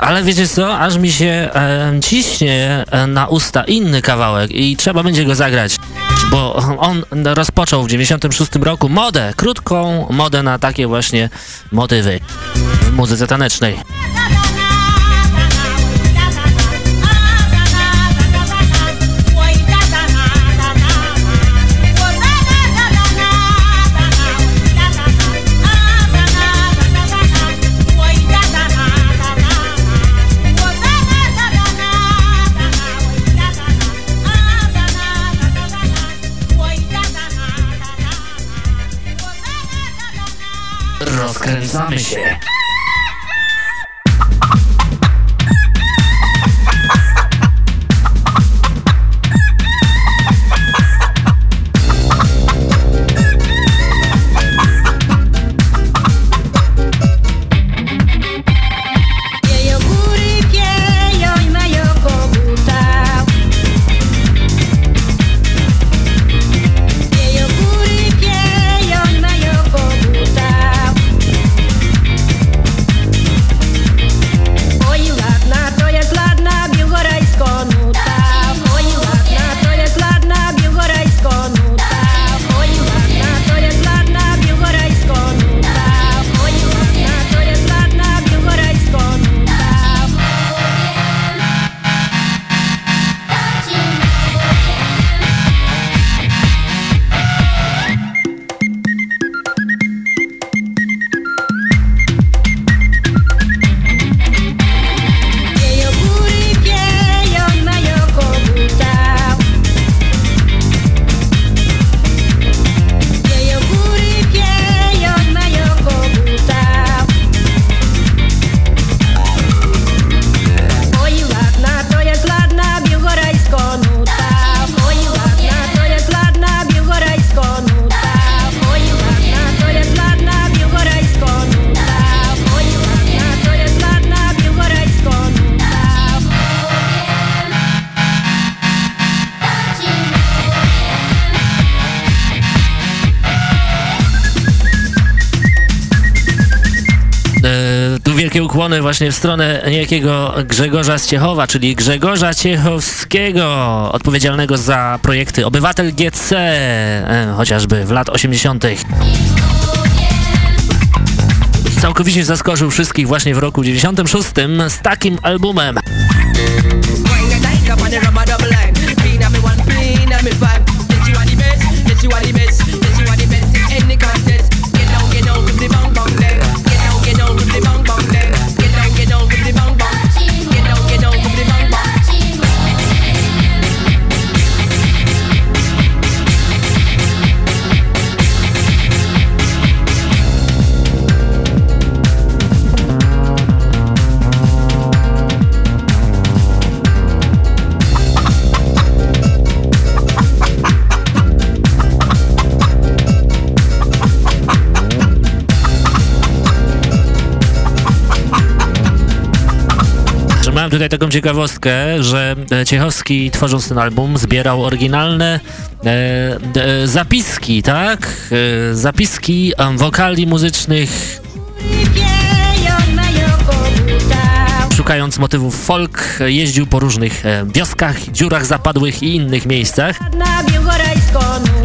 ale wiecie co, aż mi się e, ciśnie e, na usta inny kawałek i trzeba będzie go zagrać, bo on rozpoczął w 96 roku modę, krótką modę na takie właśnie motywy muzyce tanecznej. Skręcamy się. Ukłony właśnie w stronę niejakiego Grzegorza z Ciechowa, czyli Grzegorza Ciechowskiego, odpowiedzialnego za projekty Obywatel GC, e, chociażby w lat 80. Całkowicie zaskoczył wszystkich właśnie w roku 96 z takim albumem. Tutaj taką ciekawostkę, że e, Ciechowski tworząc ten album zbierał oryginalne e, d, zapiski, tak? E, zapiski wokali muzycznych, szukając motywów folk, jeździł po różnych e, wioskach, dziurach zapadłych i innych miejscach.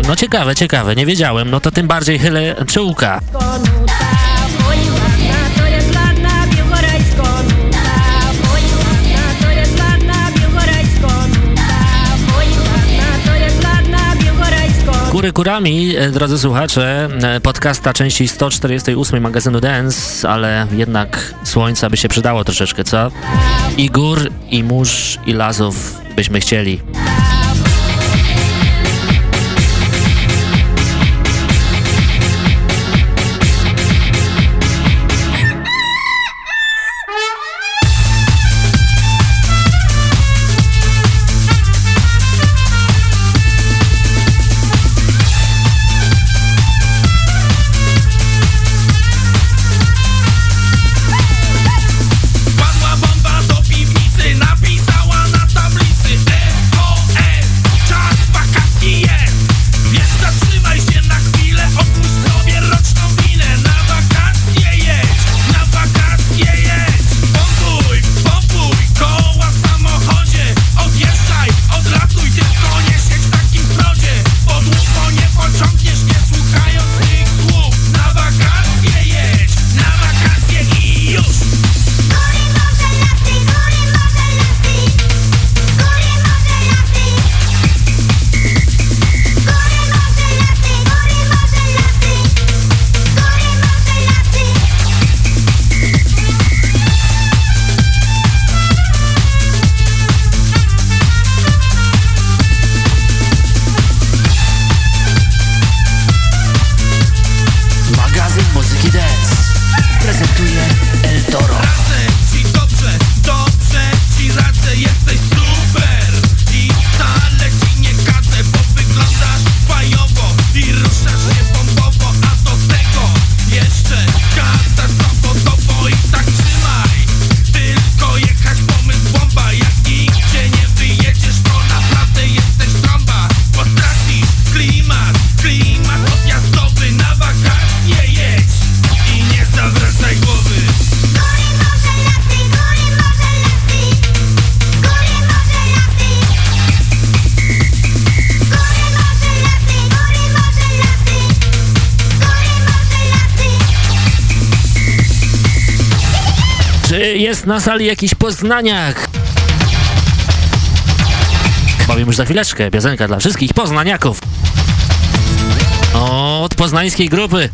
No ciekawe, ciekawe, nie wiedziałem, no to tym bardziej chylę czułka. Góry kurami, e, drodzy słuchacze, e, podcasta części 148 magazynu Dance, ale jednak słońca by się przydało troszeczkę, co? I gór, i mórz, i lasów byśmy chcieli. Na sali jakiś poznaniak? Powiem już za chwileczkę, piosenka dla wszystkich poznaniaków. Od poznańskiej grupy.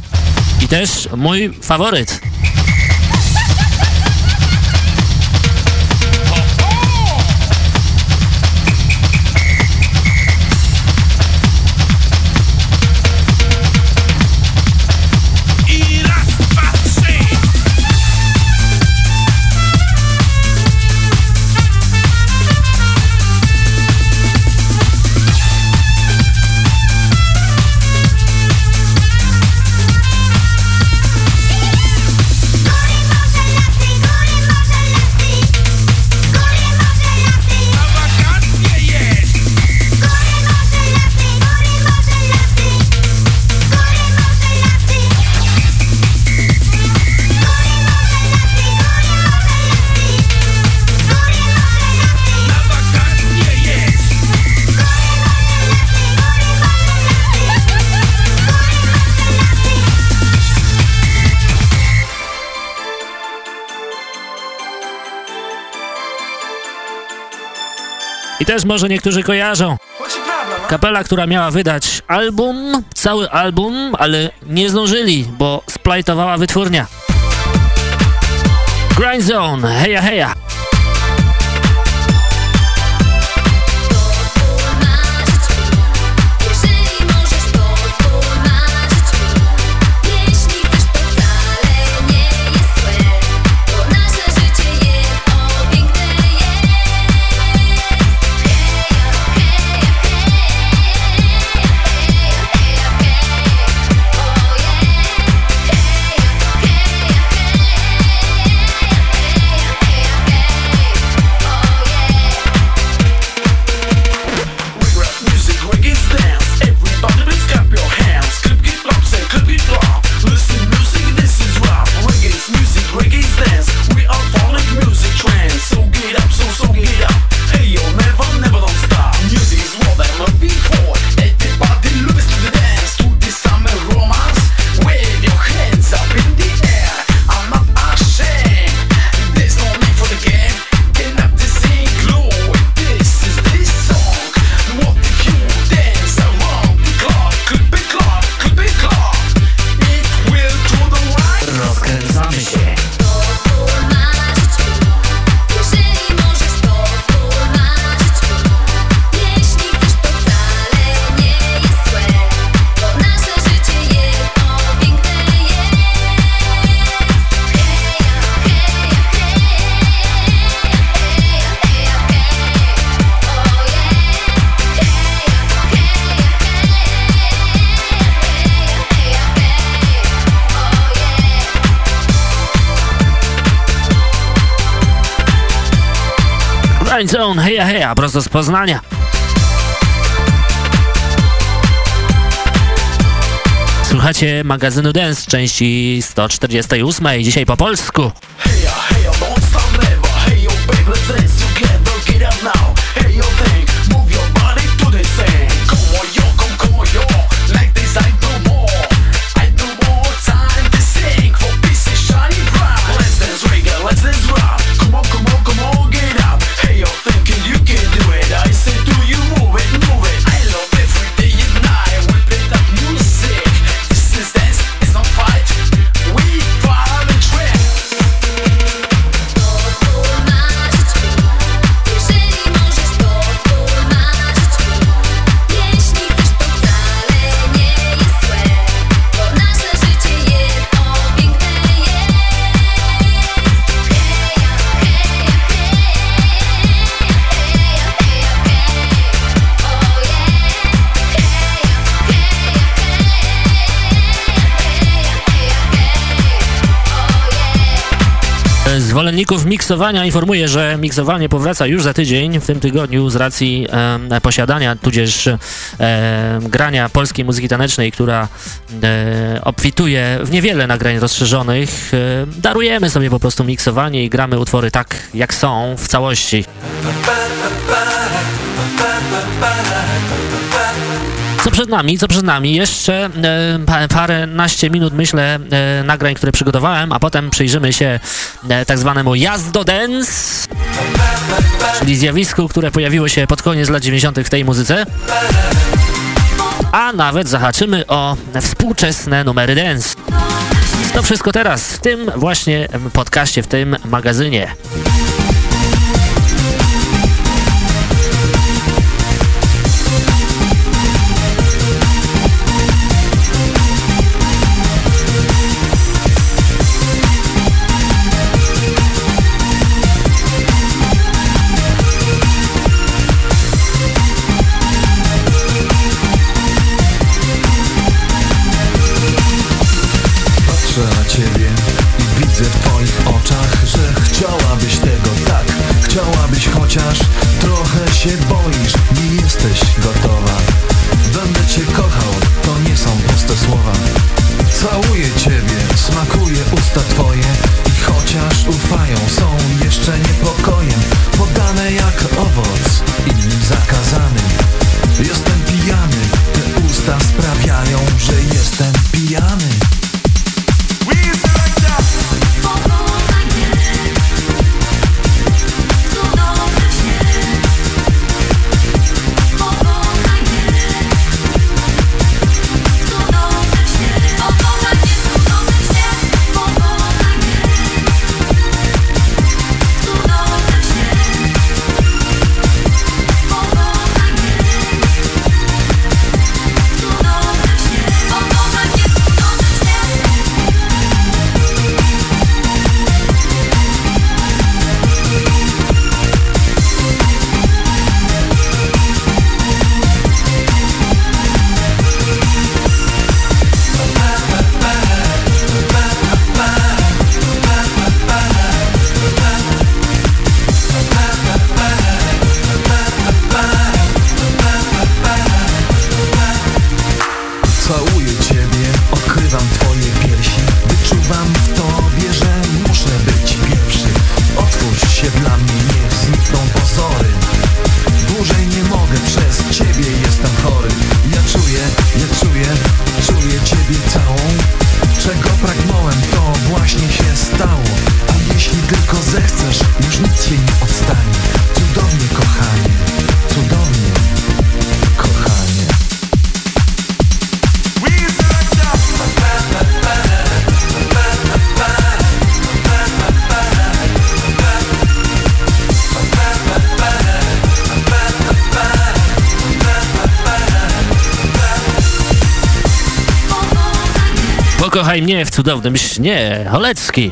I też mój faworyt. Też może niektórzy kojarzą. Kapela, która miała wydać album, cały album, ale nie zdążyli, bo splajtowała wytwórnia. Grind Zone, heja heja! Grind Zone, heja heja, prosto z Poznania. Słuchacie magazynu Dance części 148, dzisiaj po polsku. Zwolenników miksowania informuję, że miksowanie powraca już za tydzień, w tym tygodniu z racji e, posiadania, tudzież e, grania polskiej muzyki tanecznej, która e, obfituje w niewiele nagrań rozszerzonych. Darujemy sobie po prostu miksowanie i gramy utwory tak, jak są w całości. Co przed nami, co przed nami? Jeszcze e, pa, paręnaście minut, myślę, e, nagrań, które przygotowałem, a potem przyjrzymy się e, tak zwanemu jazdo dance, czyli zjawisku, które pojawiło się pod koniec lat 90. w tej muzyce. A nawet zahaczymy o współczesne numery dance. To wszystko teraz, w tym właśnie podcaście, w tym magazynie. Chociaż trochę się boisz, nie jesteś gotowa. Będę cię kochał, to nie są puste słowa. Całuję ciebie, smakuje usta twoje I chociaż ufają, są jeszcze niepokojem. Podane jak Pokochaj mnie w cudownym śnie, Holecki.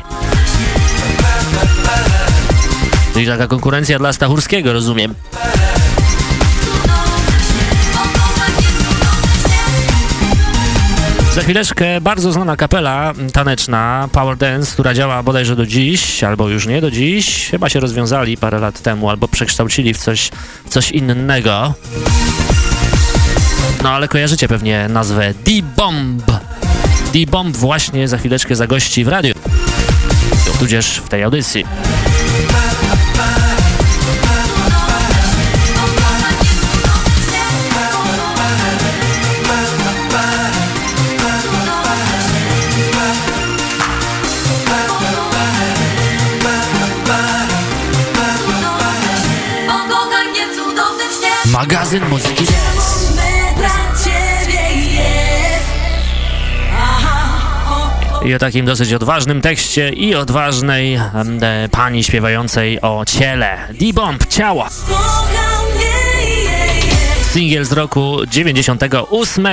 Czyli taka konkurencja dla Stachurskiego, rozumiem. Za chwileczkę bardzo znana kapela taneczna Power Dance, która działa bodajże do dziś, albo już nie do dziś. Chyba się rozwiązali parę lat temu, albo przekształcili w coś, w coś innego. No ale kojarzycie pewnie nazwę D-Bomb. D-Bomb właśnie za chwileczkę zagości w radiu, tudzież w tej audycji. Magazyn muzyki I o takim dosyć odważnym tekście i odważnej e, pani śpiewającej o ciele. D-Bomb, ciała. Singiel z roku 98.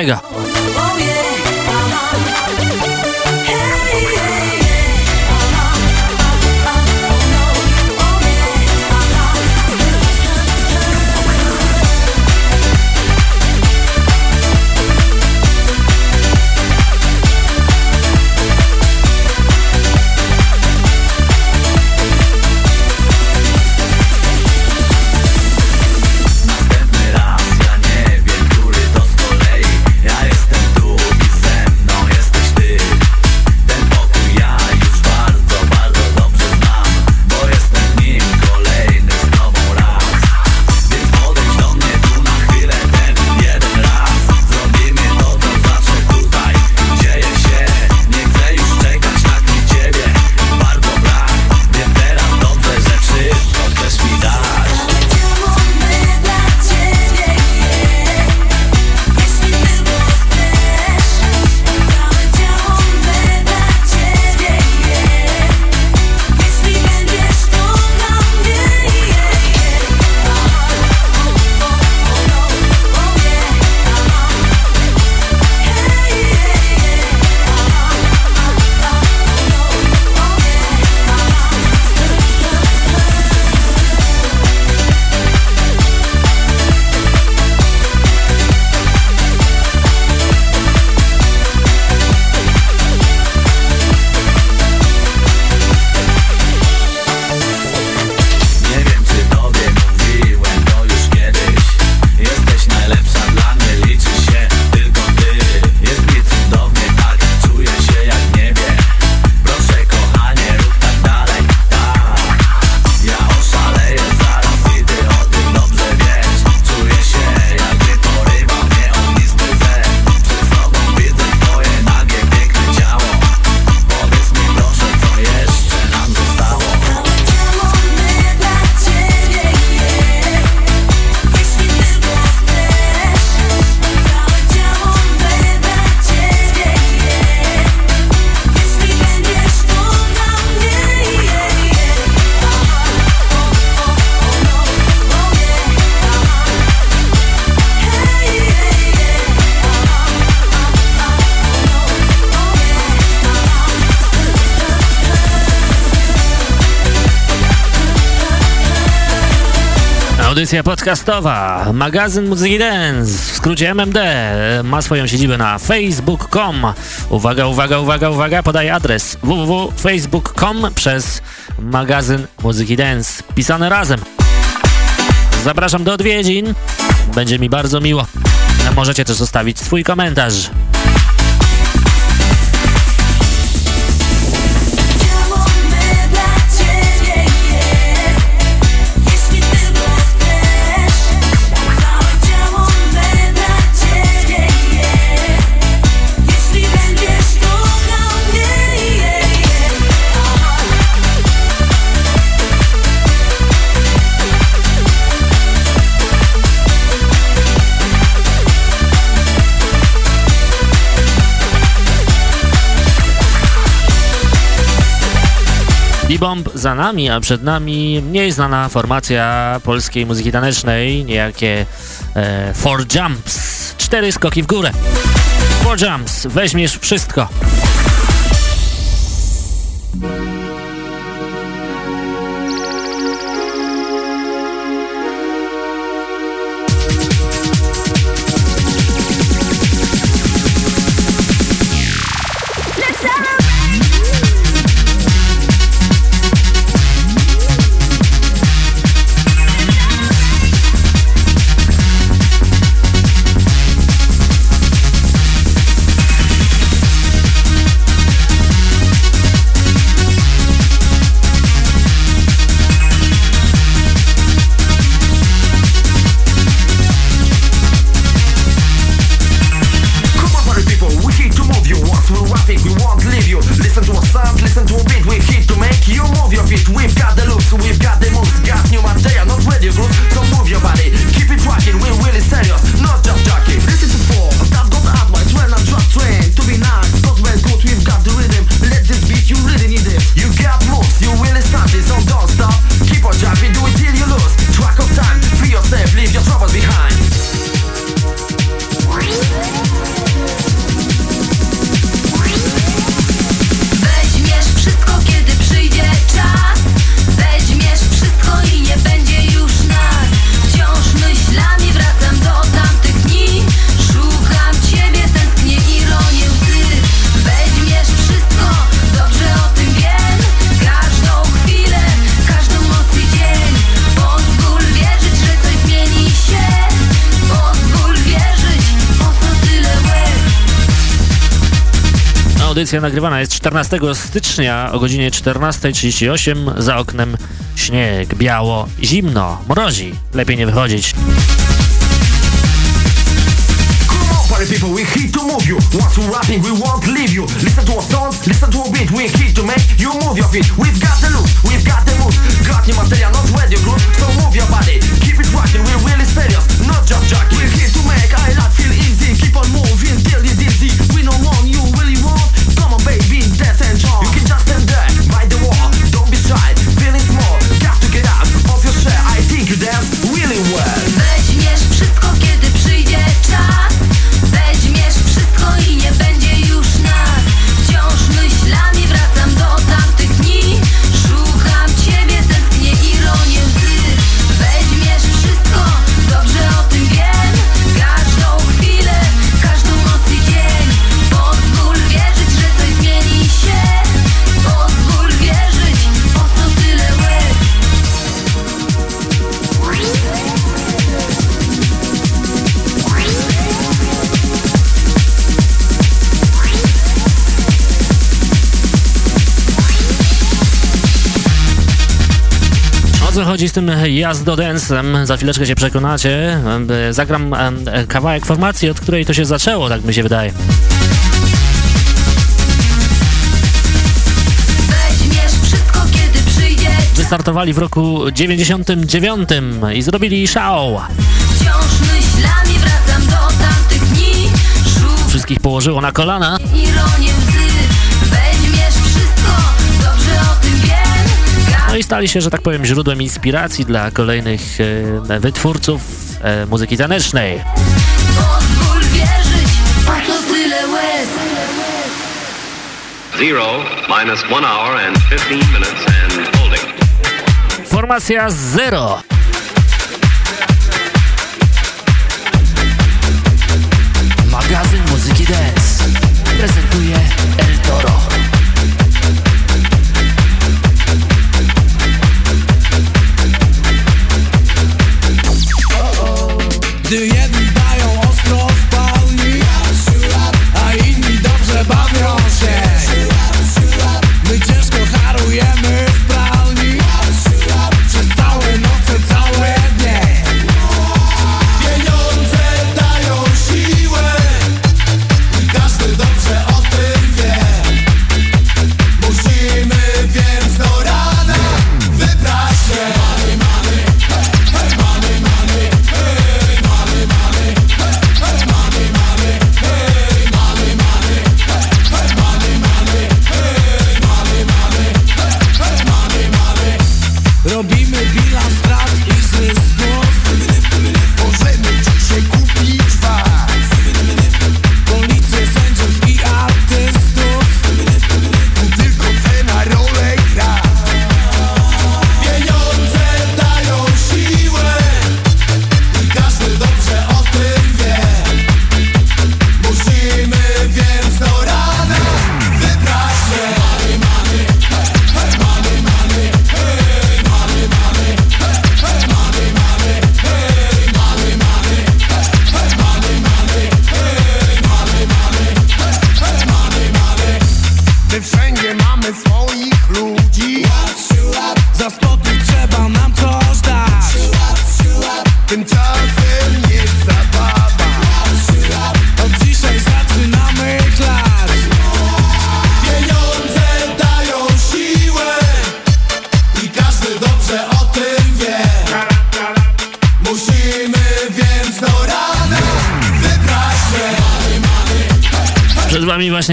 Audycja podcastowa, magazyn Muzyki Dance, w skrócie MMD, ma swoją siedzibę na facebook.com. Uwaga, uwaga, uwaga, uwaga, podaję adres www.facebook.com przez magazyn Muzyki Dance, pisane razem. Zapraszam do odwiedzin, będzie mi bardzo miło. Możecie też zostawić swój komentarz. Bebomb za nami, a przed nami mniej znana formacja polskiej muzyki tanecznej, niejakie e, Four Jumps. Cztery skoki w górę. Four Jumps, weźmiesz wszystko. Audycja nagrywana jest 14 stycznia o godzinie 14.38. Za oknem śnieg, biało, zimno, mrozi. Lepiej nie wychodzić. People, we're here to move you. Once we're rapping, we won't leave you. Listen to listen to beat. We're here to make you move your feet. We've got the look, we've got the moves. Got new material, not group. So move your body, keep it rocking. We're really serious, not just jockey. We're here to make life feel easy. Keep on moving O co chodzi z tym jazdodensem? Za chwileczkę się przekonacie. E, Zagram e, kawałek formacji, od której to się zaczęło, tak mi się wydaje. Wystartowali w roku 99 i zrobili show. Wciąż Wszystkich położyło na kolana. i No i stali się, że tak powiem, źródłem inspiracji dla kolejnych e, wytwórców e, muzyki tanecznej. Zero minus one hour and 15 minutes and holding. Formacja Zero. Magazyn Muzyki Dance prezentuje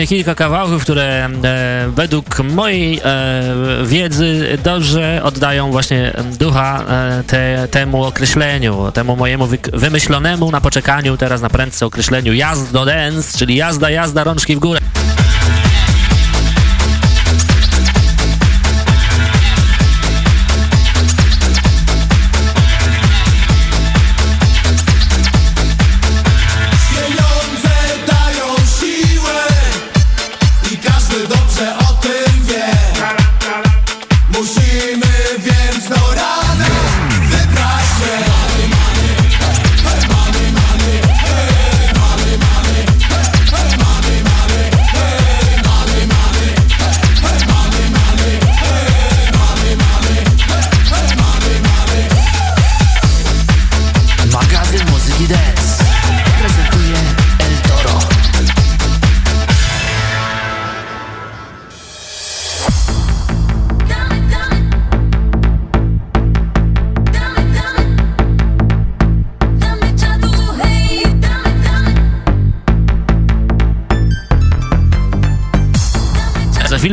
kilka kawałków, które e, według mojej e, wiedzy dobrze oddają właśnie ducha e, te, temu określeniu, temu mojemu wymyślonemu na poczekaniu, teraz na prędce określeniu jazdo dance, czyli jazda, jazda, rączki w górę.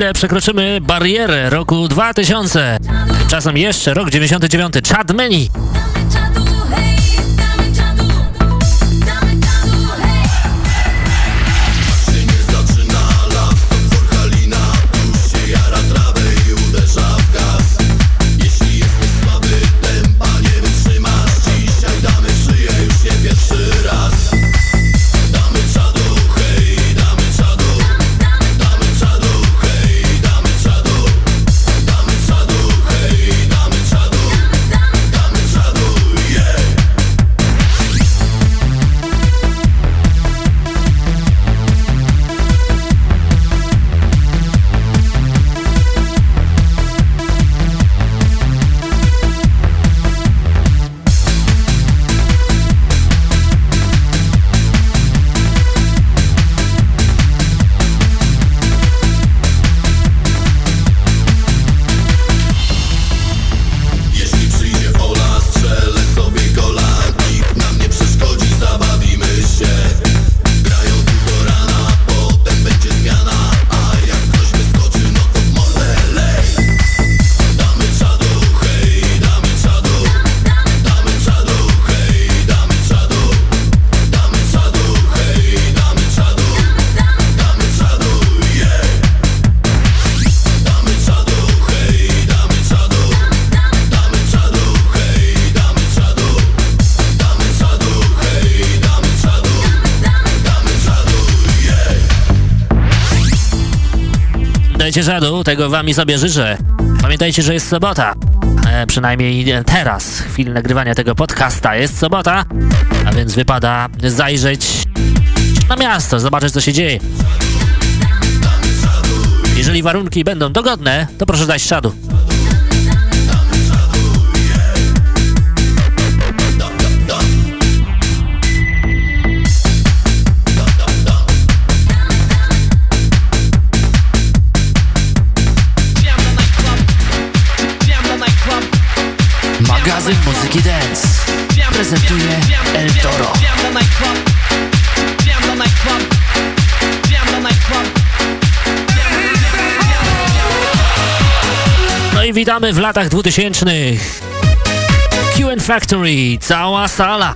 Chwilę przekroczymy barierę roku 2000. Czasem jeszcze rok 99. Chad Meni. Dajcie żadu, tego wam i sobie życzę. Pamiętajcie, że jest sobota. E, przynajmniej teraz, w chwili nagrywania tego podcasta, jest sobota, a więc wypada zajrzeć na miasto, zobaczyć co się dzieje. Jeżeli warunki będą dogodne, to proszę dać czadu. Magazyn Muzyki Dance prezentuje El Toro No i witamy w latach 2000. QN Factory, cała sala.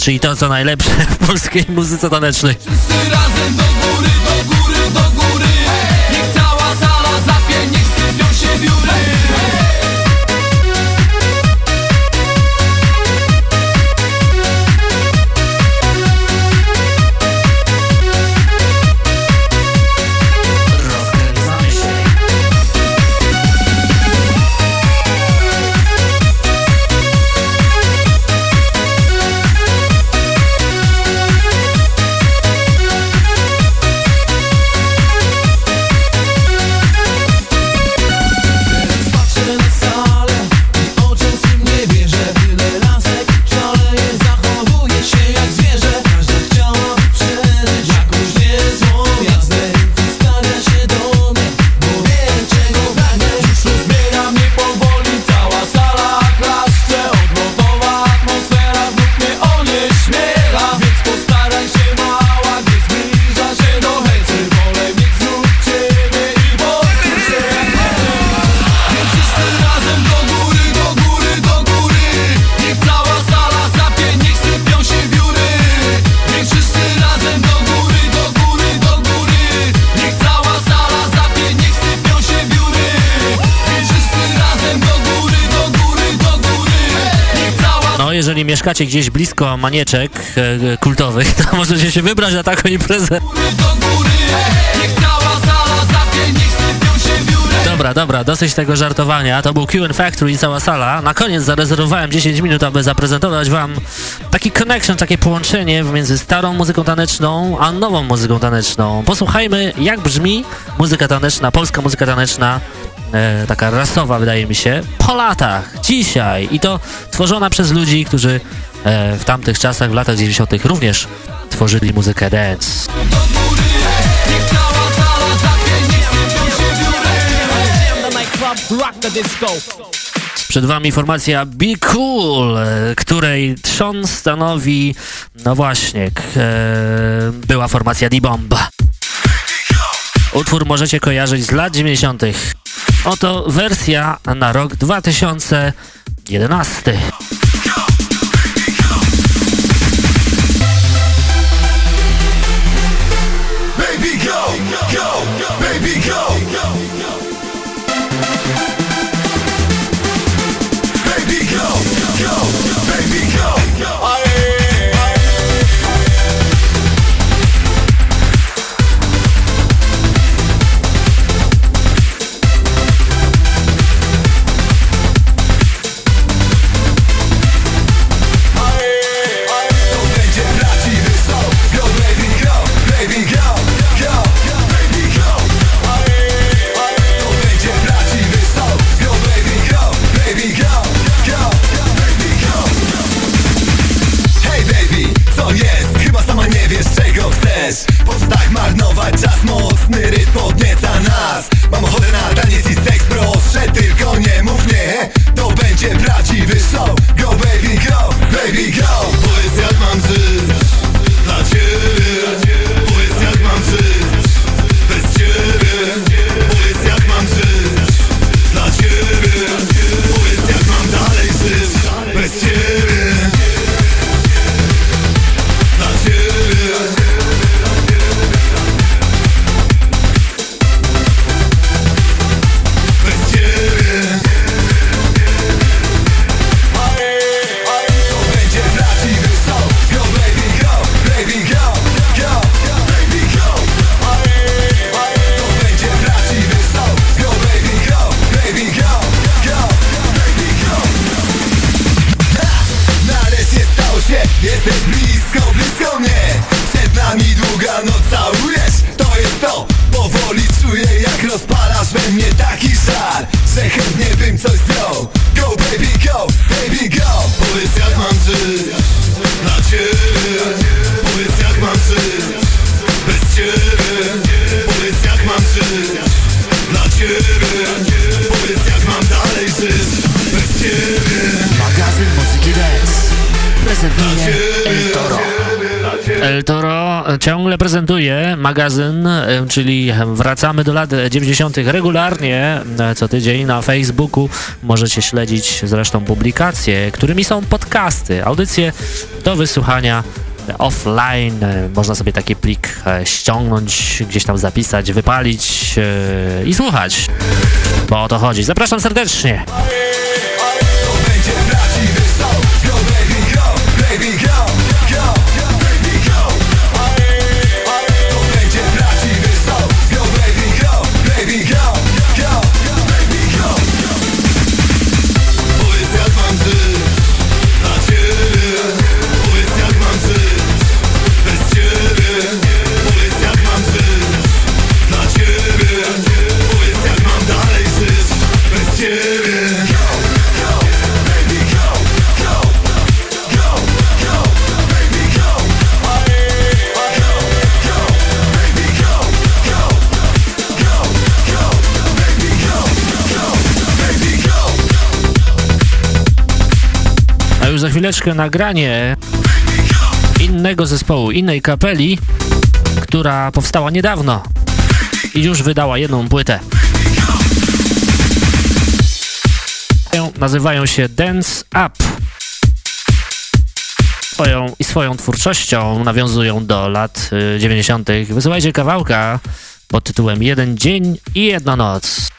czyli to, co najlepsze w polskiej muzyce tanecznej. Wszyscy razem do góry. mieszkacie gdzieś blisko manieczek e, e kultowych, to możecie się wybrać na taką imprezę. Dobra, dobra, dosyć tego żartowania. To był QN Factory i cała sala. Na koniec zarezerwowałem 10 minut, aby zaprezentować wam taki connection, takie połączenie między starą muzyką taneczną a nową muzyką taneczną. Posłuchajmy, jak brzmi muzyka taneczna, polska muzyka taneczna e, taka rasowa, wydaje mi się, po latach, dzisiaj. I to tworzona przez ludzi, którzy e, w tamtych czasach, w latach 90. również tworzyli muzykę dance. Przed wami formacja Be Cool, e, której trzon stanowi, no właśnie, e, była formacja D-Bomb. Utwór możecie kojarzyć z lat 90. Oto wersja na rok 2011. magazyn, e, czyli wracamy do lat 90. regularnie e, co tydzień na Facebooku. Możecie śledzić zresztą publikacje, którymi są podcasty, audycje do wysłuchania offline. E, Można sobie taki plik e, ściągnąć, gdzieś tam zapisać, wypalić e, i słuchać. Bo o to chodzi. Zapraszam serdecznie. Chwileczkę nagranie innego zespołu, innej kapeli, która powstała niedawno i już wydała jedną płytę. Nazywają się Dance Up. Swoją i swoją twórczością nawiązują do lat y, 90. Wysyłajcie kawałka pod tytułem Jeden dzień i jedna noc.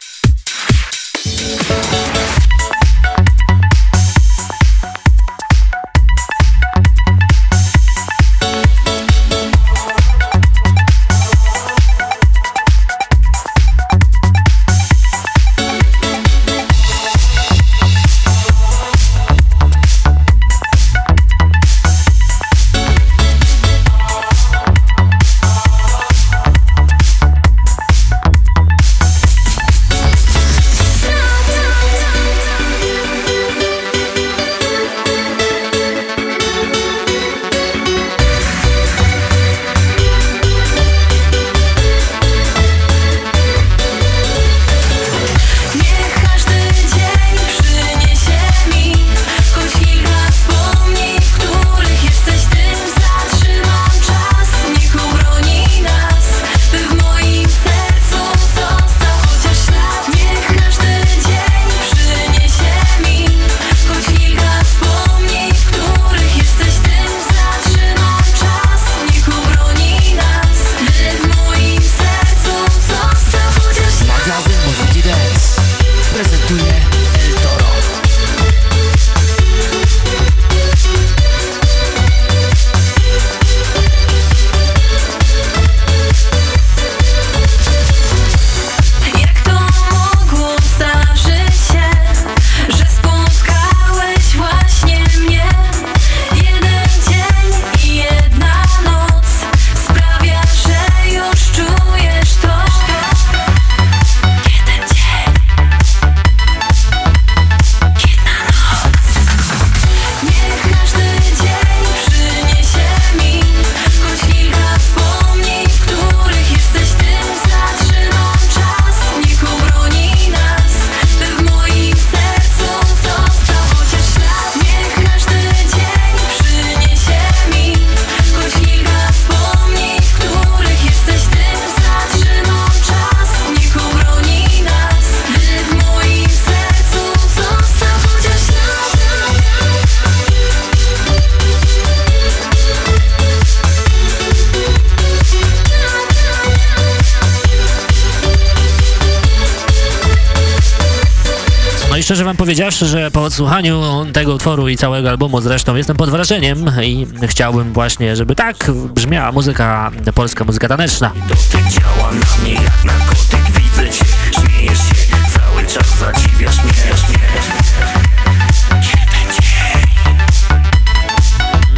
Powiedziawszy, że po odsłuchaniu tego utworu i całego albumu zresztą jestem pod wrażeniem i chciałbym właśnie, żeby tak brzmiała muzyka, polska muzyka taneczna.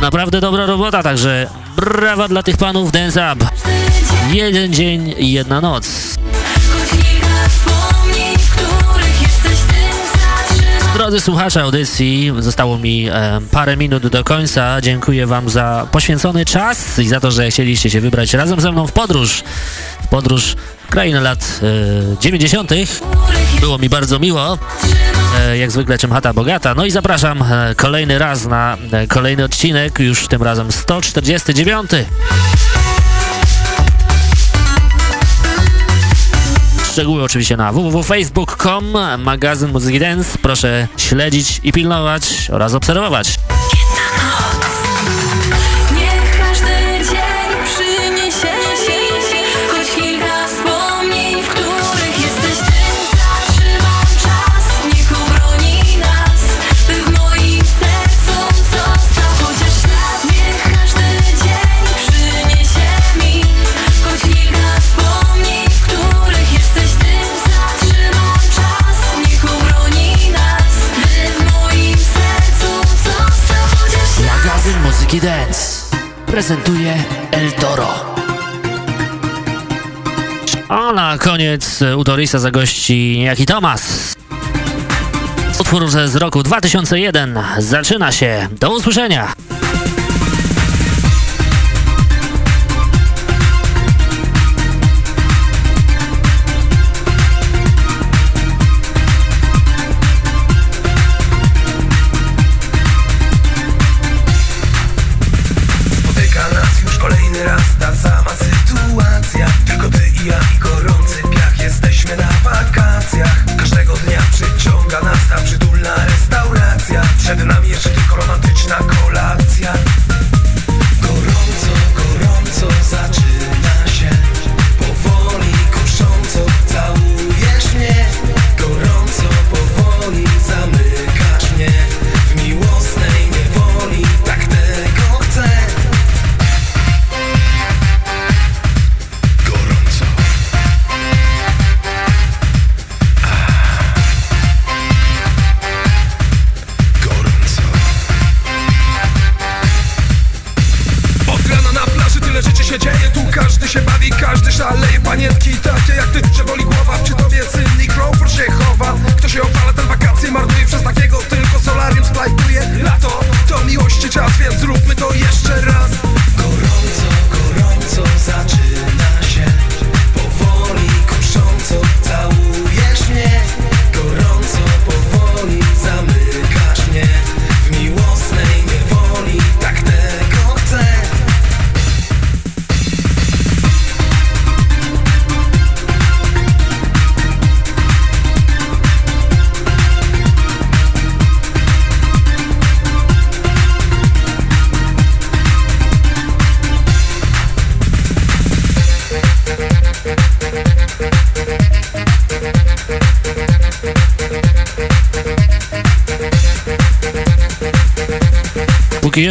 Naprawdę dobra robota, także brawa dla tych panów Dance Up. Jeden dzień i jedna noc. Drodzy słuchacze audycji, zostało mi e, parę minut do końca. Dziękuję Wam za poświęcony czas i za to, że chcieliście się wybrać razem ze mną w podróż. W podróż w krainę lat e, 90. Było mi bardzo miło. E, jak zwykle czym chata bogata. No i zapraszam e, kolejny raz na e, kolejny odcinek, już tym razem 149. Szczegóły oczywiście na www.facebook.com, magazyn muzyki dance. Proszę śledzić i pilnować oraz obserwować. prezentuje El Toro. A na koniec e, u Torisa zagości jaki Tomas. Utwór z roku 2001 zaczyna się. Do usłyszenia!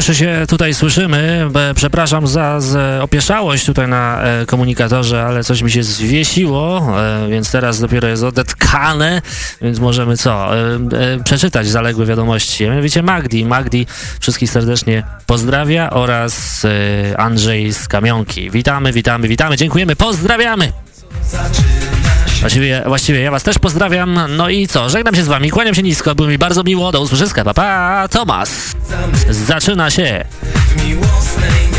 jeszcze się tutaj słyszymy. Przepraszam za opieszałość tutaj na e, komunikatorze, ale coś mi się zwiesiło, e, więc teraz dopiero jest odetkane, więc możemy co? E, przeczytać zaległe wiadomości. Mianowicie Magdi. Magdi wszystkich serdecznie pozdrawia oraz Andrzej z Kamionki. Witamy, witamy, witamy. Dziękujemy, pozdrawiamy! Właściwie, właściwie ja was też pozdrawiam. No i co, żegnam się z wami, kłaniam się nisko, było mi bardzo miło, do usłyszyska, pa pa, Tomas. Zaczyna się. W miłosnej